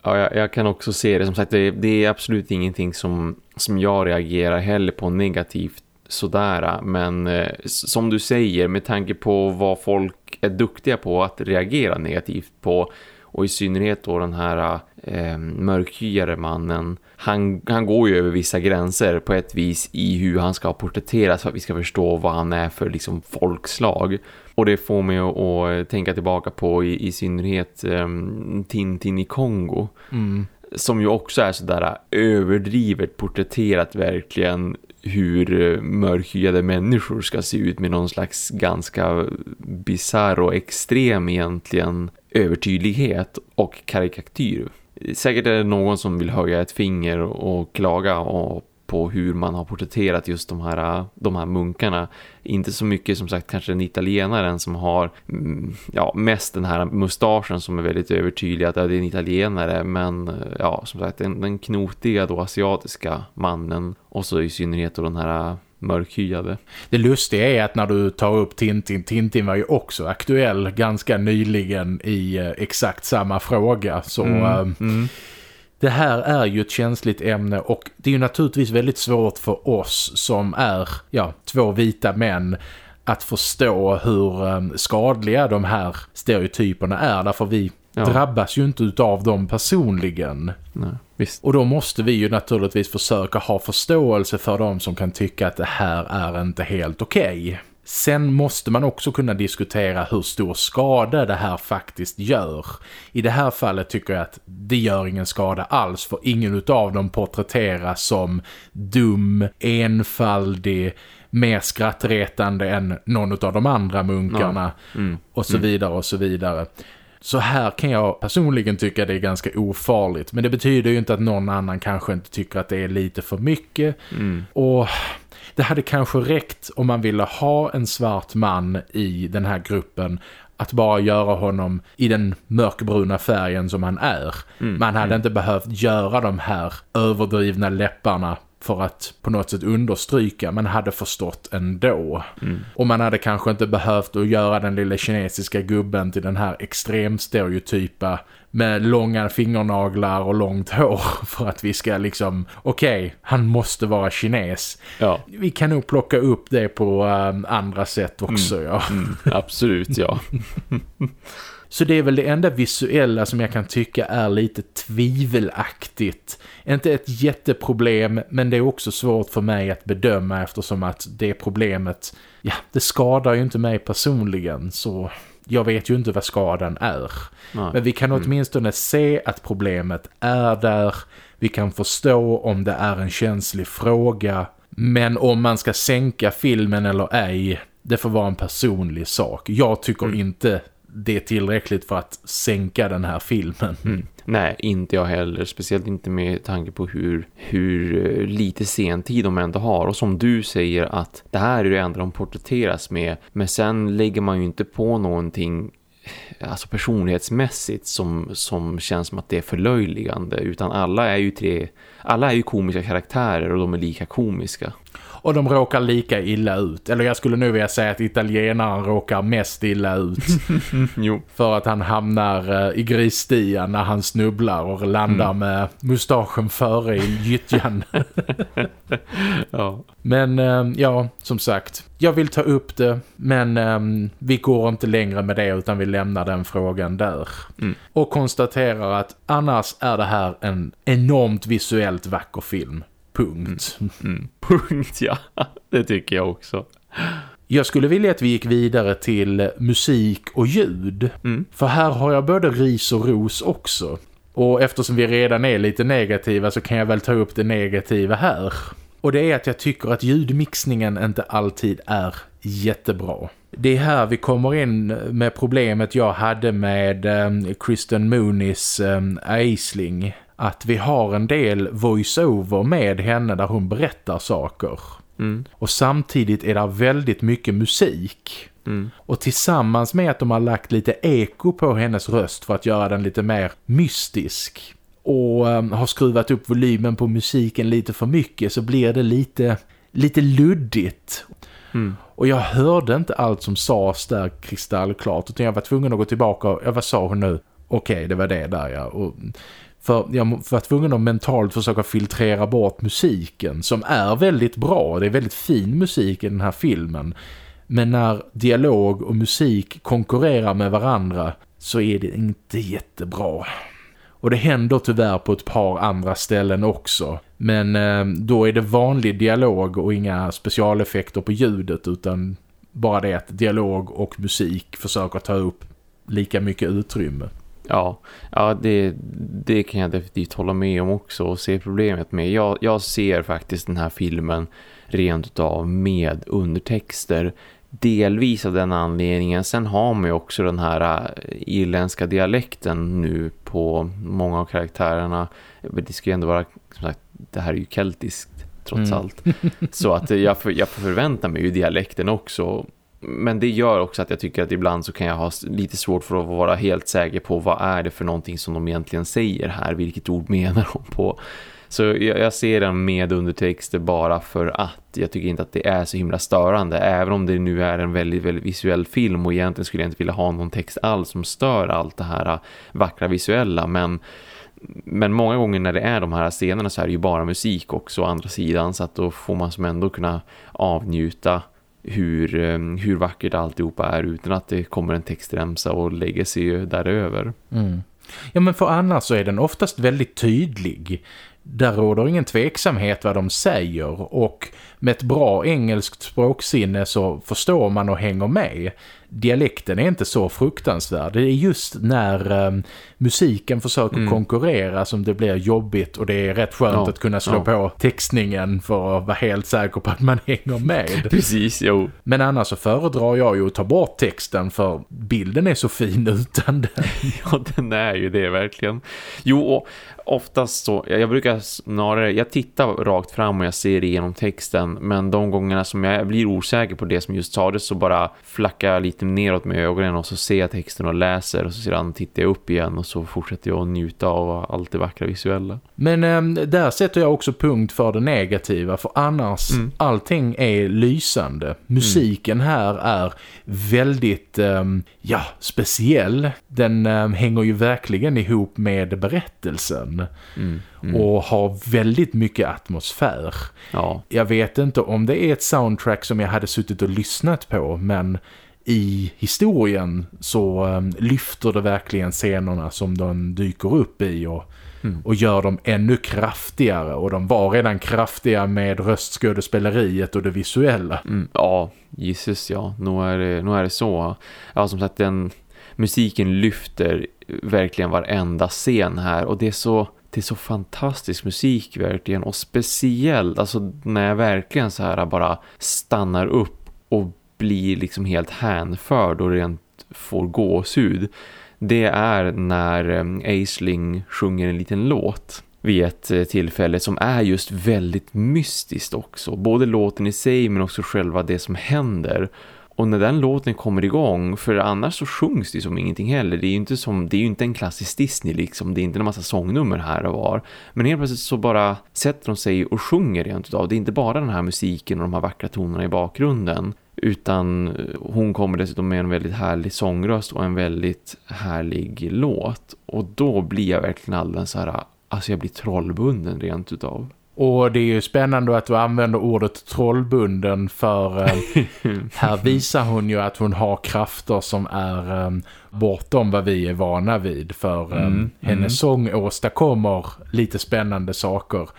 Ja, jag, jag, kan också se det. Som sagt, det, det, är absolut ingenting som, som jag reagerar heller på negativt sådär. Men eh, som du säger, med tanke på vad folk är duktiga på att reagera negativt på och i synnerhet då den här eh, mörkhyade mannen han, han går ju över vissa gränser på ett vis i hur han ska porträtteras för att vi ska förstå vad han är för liksom folkslag. Och det får mig att, tänka tillbaka på i, i synnerhet um, Tintin i Kongo. Mm. Som ju också är sådär överdrivet porträtterat verkligen hur eh, mörkhyade människor ska se ut med någon slags ganska bizarr och extrem egentligen övertydlighet och karikatyr. Säkert är det någon som vill höja ett finger och klaga och på hur man har porträtterat just de här, de här munkarna. Inte så mycket som sagt kanske den italienaren som har mm, ja, mest den här mustaschen som är väldigt övertydlig att det är en italienare men ja som sagt den, den knotiga då asiatiska mannen och så i synnerhet då den här mörkhyade. Det lustiga är att när du tar upp Tintin, Tintin var ju också aktuell ganska nyligen i eh, exakt samma fråga. Så mm. Eh, mm. det här är ju ett känsligt ämne och det är ju naturligtvis väldigt svårt för oss som är ja, två vita män att förstå hur eh, skadliga de här stereotyperna är. Därför vi ja. drabbas ju inte av dem personligen. Nej, visst. Och då måste vi ju naturligtvis försöka ha förståelse för dem som kan tycka att det här är inte helt okej. Okay. Sen måste man också kunna diskutera hur stor skada det här faktiskt gör. I det här fallet tycker jag att det gör ingen skada alls för ingen av dem porträtteras som dum, enfaldig, mer skrattretande än någon av de andra munkarna ja. mm. och så mm. vidare och så vidare. Så här kan jag personligen tycka det är ganska ofarligt. Men det betyder ju inte att någon annan kanske inte tycker att det är lite för mycket. Mm. Och det hade kanske räckt om man ville ha en svart man i den här gruppen att bara göra honom i den mörkbruna färgen som han är. Mm. Man hade mm. inte behövt göra de här överdrivna läpparna för att på något sätt understryka man hade förstått ändå. Mm. Och man hade kanske inte behövt att göra den lilla kinesiska gubben till den här extremstereotypa med långa fingernaglar och långt hår för att vi ska liksom, okej, okay, han måste vara kines. Ja. Vi kan nog plocka upp det på um, andra sätt också, mm. ja. Mm, absolut, ja. Så det är väl det enda visuella som jag kan tycka är lite tvivelaktigt. Inte ett jätteproblem men det är också svårt för mig att bedöma eftersom att det problemet, ja det skadar ju inte mig personligen så jag vet ju inte vad skadan är. Nej. Men vi kan mm. åtminstone se att problemet är där. Vi kan förstå om det är en känslig fråga. Men om man ska sänka filmen eller ej, det får vara en personlig sak. Jag tycker mm. inte det är tillräckligt för att sänka den här filmen. Mm. Nej, inte jag heller. Speciellt inte med tanke på hur, hur eh, lite sentid de ändå har. Och som du säger att det här är det enda de porträtteras med. Men sen lägger man ju inte på någonting eh, alltså personlighetsmässigt som, som känns som att det är förlöjligande. Utan alla är ju tre, alla är ju komiska karaktärer och de är lika komiska och de råkar lika illa ut. Eller jag skulle nu vilja säga att italienaren råkar mest illa ut. jo. För att han hamnar uh, i grisstian när han snubblar och landar mm. med mustaschen före i gyttjan. ja. Men uh, ja, som sagt, jag vill ta upp det men um, vi går inte längre med det utan vi lämnar den frågan där. Mm. Och konstaterar att annars är det här en enormt visuellt vacker film. Punkt. Mm. Mm. Punkt, ja. Det tycker jag också. Jag skulle vilja att vi gick vidare till musik och ljud. Mm. För här har jag både ris och ros också. Och eftersom vi redan är lite negativa så kan jag väl ta upp det negativa här. Och det är att jag tycker att ljudmixningen inte alltid är jättebra. Det är här vi kommer in med problemet jag hade med um, Kristen Mooneys um, Aisling att vi har en del voiceover med henne där hon berättar saker. Mm. Och samtidigt är det väldigt mycket musik. Mm. Och tillsammans med att de har lagt lite eko på hennes röst för att göra den lite mer mystisk och um, har skruvat upp volymen på musiken lite för mycket så blir det lite, lite luddigt. Mm. Och jag hörde inte allt som sades där kristallklart utan jag var tvungen att gå tillbaka och ja, vad sa hon nu? Okej, okay, det var det där ja. Och för jag var tvungen att mentalt försöka filtrera bort musiken som är väldigt bra. Det är väldigt fin musik i den här filmen. Men när dialog och musik konkurrerar med varandra så är det inte jättebra. Och det händer tyvärr på ett par andra ställen också. Men eh, då är det vanlig dialog och inga specialeffekter på ljudet utan bara det att dialog och musik försöker ta upp lika mycket utrymme. Ja, ja det, det kan jag definitivt hålla med om också och se problemet med. Jag, jag ser faktiskt den här filmen rent av med undertexter. Delvis av den anledningen. Sen har man ju också den här äh, irländska dialekten nu på många av karaktärerna. Det ska ju ändå vara, som sagt, det här är ju keltiskt trots mm. allt. Så att jag, för, jag förväntar mig ju dialekten också. Men det gör också att jag tycker att ibland så kan jag ha lite svårt för att vara helt säker på vad är det för någonting som de egentligen säger här. Vilket ord menar de på? Så jag, jag ser den med undertexter bara för att jag tycker inte att det är så himla störande. Även om det nu är en väldigt, väldigt visuell film och egentligen skulle jag inte vilja ha någon text alls som stör allt det här äh, vackra visuella. Men men många gånger när det är de här scenerna så är det ju bara musik också å andra sidan så att då får man som ändå kunna avnjuta hur, eh, hur vackert alltihopa är utan att det kommer en textremsa och lägger sig däröver. Mm. Ja men för annars så är den oftast väldigt tydlig. Där råder ingen tveksamhet vad de säger och med ett bra engelskt språksinne så förstår man och hänger med dialekten är inte så fruktansvärd. Det är just när um, musiken försöker mm. konkurrera som det blir jobbigt och det är rätt skönt ja, att kunna slå ja. på textningen för att vara helt säker på att man hänger med. Precis, jo. Men annars så föredrar jag ju att ta bort texten för bilden är så fin utan den. ja, den är ju det verkligen. Jo, och oftast så, jag brukar snarare, jag tittar rakt fram och jag ser igenom texten men de gångerna som jag blir osäker på det som just sades så bara flackar jag lite neråt med ögonen och så ser jag texten och läser och så sedan tittar jag upp igen och så fortsätter jag att njuta av allt det vackra visuella. Men äm, där sätter jag också punkt för det negativa för annars mm. allting är lysande. Musiken mm. här är väldigt äm, ja, speciell. Den äm, hänger ju verkligen ihop med berättelsen. Mm. Mm. Och har väldigt mycket atmosfär. Ja. Jag vet inte om det är ett soundtrack som jag hade suttit och lyssnat på men i historien så um, lyfter det verkligen scenerna som de dyker upp i och, mm. och gör dem ännu kraftigare. Och de var redan kraftiga med röstskådespeleriet och det visuella. Mm. Ja, Jesus ja. Nu är, det, nu är det så. Ja, som sagt, den musiken lyfter verkligen varenda scen här. Och det är så det är så fantastisk musik verkligen och speciellt alltså när jag verkligen så här bara stannar upp och blir liksom helt hänförd och rent får gåshud det är när eh, Aisling sjunger en liten låt vid ett eh, tillfälle som är just väldigt mystiskt också. Både låten i sig men också själva det som händer. Och när den låten kommer igång, för annars så sjungs det som ingenting heller. Det är ju inte, som, det är inte en klassisk Disney liksom, det är inte en massa sångnummer här och var. Men helt plötsligt så bara sätter de sig och sjunger rent utav. Det är inte bara den här musiken och de här vackra tonerna i bakgrunden. Utan hon kommer dessutom med en väldigt härlig sångröst och en väldigt härlig låt. Och då blir jag verkligen alldeles så här, alltså jag blir trollbunden rent utav. Och det är ju spännande att du använder ordet trollbunden för eh, här visar hon ju att hon har krafter som är eh, bortom vad vi är vana vid. För eh, mm, hennes mm. sång åstadkommer lite spännande saker.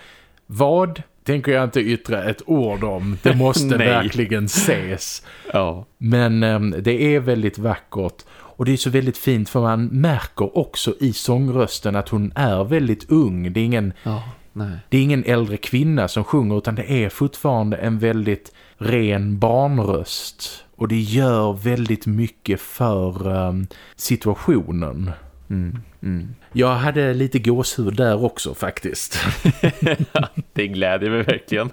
Vad tänker jag inte yttra ett ord om. Det måste verkligen ses. Ja. Men eh, det är väldigt vackert. Och det är så väldigt fint för man märker också i sångrösten att hon är väldigt ung. Det är ingen... Ja Nej. Det är ingen äldre kvinna som sjunger utan det är fortfarande en väldigt ren barnröst. Och det gör väldigt mycket för um, situationen. Mm, mm. Jag hade lite gåshud där också faktiskt. det gläder mig verkligen.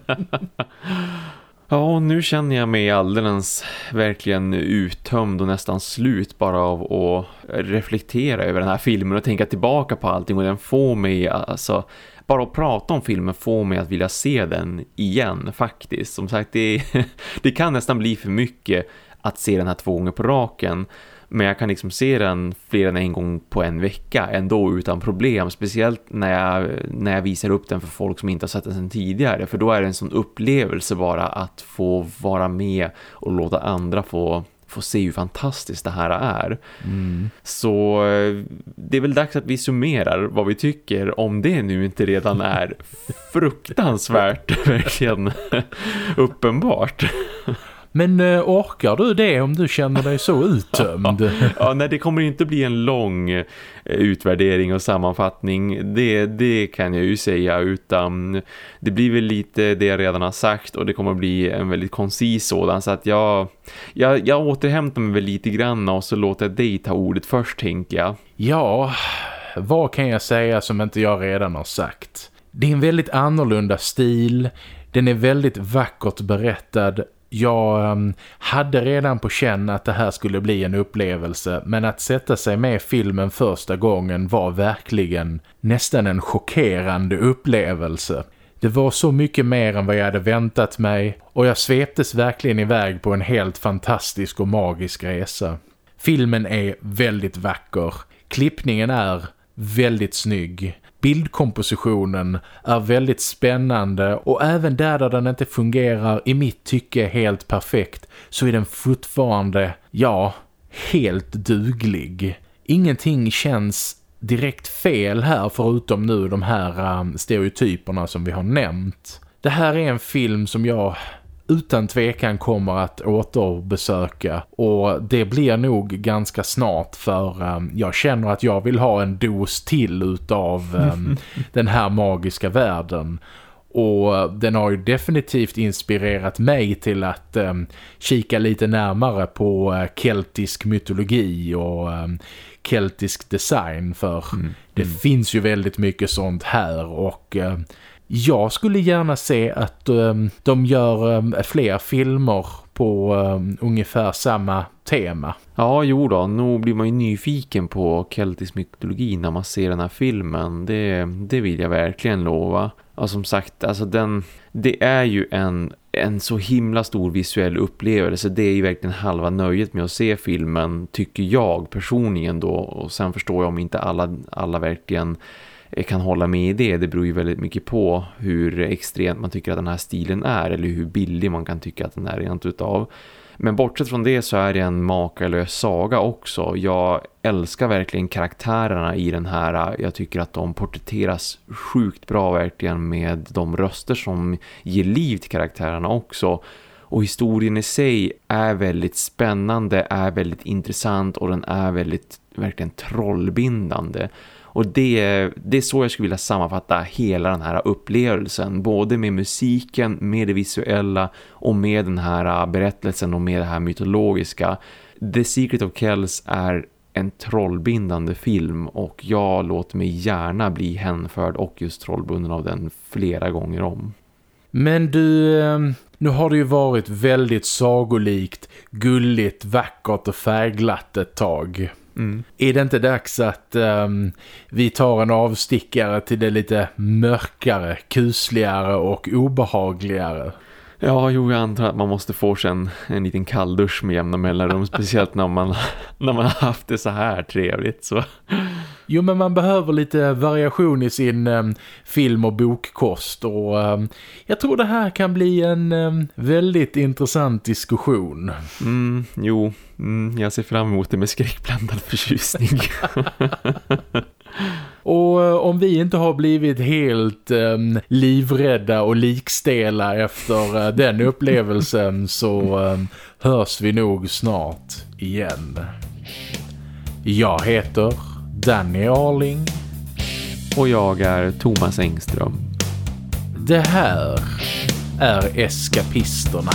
ja, nu känner jag mig alldeles verkligen uttömd och nästan slut bara av att reflektera över den här filmen och tänka tillbaka på allting och den får mig alltså bara att prata om filmen får mig att vilja se den igen faktiskt. Som sagt, det, det kan nästan bli för mycket att se den här två gånger på raken. Men jag kan liksom se den fler än en gång på en vecka ändå utan problem. Speciellt när jag, när jag visar upp den för folk som inte har sett den sedan tidigare. För då är det en sån upplevelse bara att få vara med och låta andra få få se hur fantastiskt det här är. Mm. Så eh, det är väl dags att vi summerar vad vi tycker om det nu inte redan är fruktansvärt verkligen uppenbart. Men äh, orkar du det om du känner dig så uttömd? ja, nej det kommer inte bli en lång eh, utvärdering och sammanfattning. Det, det kan jag ju säga utan det blir väl lite det jag redan har sagt och det kommer bli en väldigt koncis sådan så att jag, jag, jag återhämtar mig väl lite grann och så låter jag dig ta ordet först tänker jag. Ja, vad kan jag säga som inte jag redan har sagt? Det är en väldigt annorlunda stil. Den är väldigt vackert berättad. Jag ehm, hade redan på känn att det här skulle bli en upplevelse men att sätta sig med filmen första gången var verkligen nästan en chockerande upplevelse. Det var så mycket mer än vad jag hade väntat mig och jag sveptes verkligen iväg på en helt fantastisk och magisk resa. Filmen är väldigt vacker. Klippningen är väldigt snygg. Bildkompositionen är väldigt spännande och även där, där den inte fungerar i mitt tycke helt perfekt så är den fortfarande, ja, helt duglig. Ingenting känns direkt fel här förutom nu de här um, stereotyperna som vi har nämnt. Det här är en film som jag utan tvekan kommer att återbesöka och det blir nog ganska snart för um, jag känner att jag vill ha en dos till utav um, den här magiska världen och den har ju definitivt inspirerat mig till att um, kika lite närmare på uh, keltisk mytologi och um, keltisk design för mm. det mm. finns ju väldigt mycket sånt här och uh, jag skulle gärna se att um, de gör um, fler filmer på um, ungefär samma tema. Ja, jo då. Nog blir man ju nyfiken på keltisk mytologi när man ser den här filmen. Det, det vill jag verkligen lova. Och som sagt, alltså den, det är ju en, en så himla stor visuell upplevelse. Det är ju verkligen halva nöjet med att se filmen, tycker jag personligen då. Och sen förstår jag om inte alla, alla verkligen Eh, kan hålla med i det. Det beror ju väldigt mycket på hur extremt man tycker att den här stilen är eller hur billig man kan tycka att den är rent utav. Men bortsett från det så är det en makalös saga också. Jag älskar verkligen karaktärerna i den här. Jag tycker att de porträtteras sjukt bra verkligen med de röster som ger liv till karaktärerna också. Och historien i sig är väldigt spännande, är väldigt intressant och den är väldigt verkligen trollbindande. Och det, det är så jag skulle vilja sammanfatta hela den här upplevelsen. Både med musiken, med det visuella och med den här äh, berättelsen och med det här mytologiska. The Secret of Kells är en trollbindande film och jag låter mig gärna bli hänförd och just trollbunden av den flera gånger om. Men du, ehm, nu har det ju varit väldigt sagolikt, gulligt, vackert och färgglatt ett tag. Mm. Är det inte dags att um, vi tar en avstickare till det lite mörkare, kusligare och obehagligare? Ja, jo, jag antar att man måste få sig en, en liten kalldusch med jämna mellanrum, speciellt när man, när man har haft det så här trevligt. Så. Jo, men man behöver lite variation i sin um, film- och bokkost och um, jag tror det här kan bli en um, väldigt intressant diskussion. Mm, jo, mm, jag ser fram emot det med skräckblandad förtjusning. Och eh, om vi inte har blivit helt um, livrädda och likstela efter uh, den upplevelsen så um, hörs vi nog snart igen. Jag heter Danny Arling. Och jag är Thomas Engström. Det här är Eskapisterna.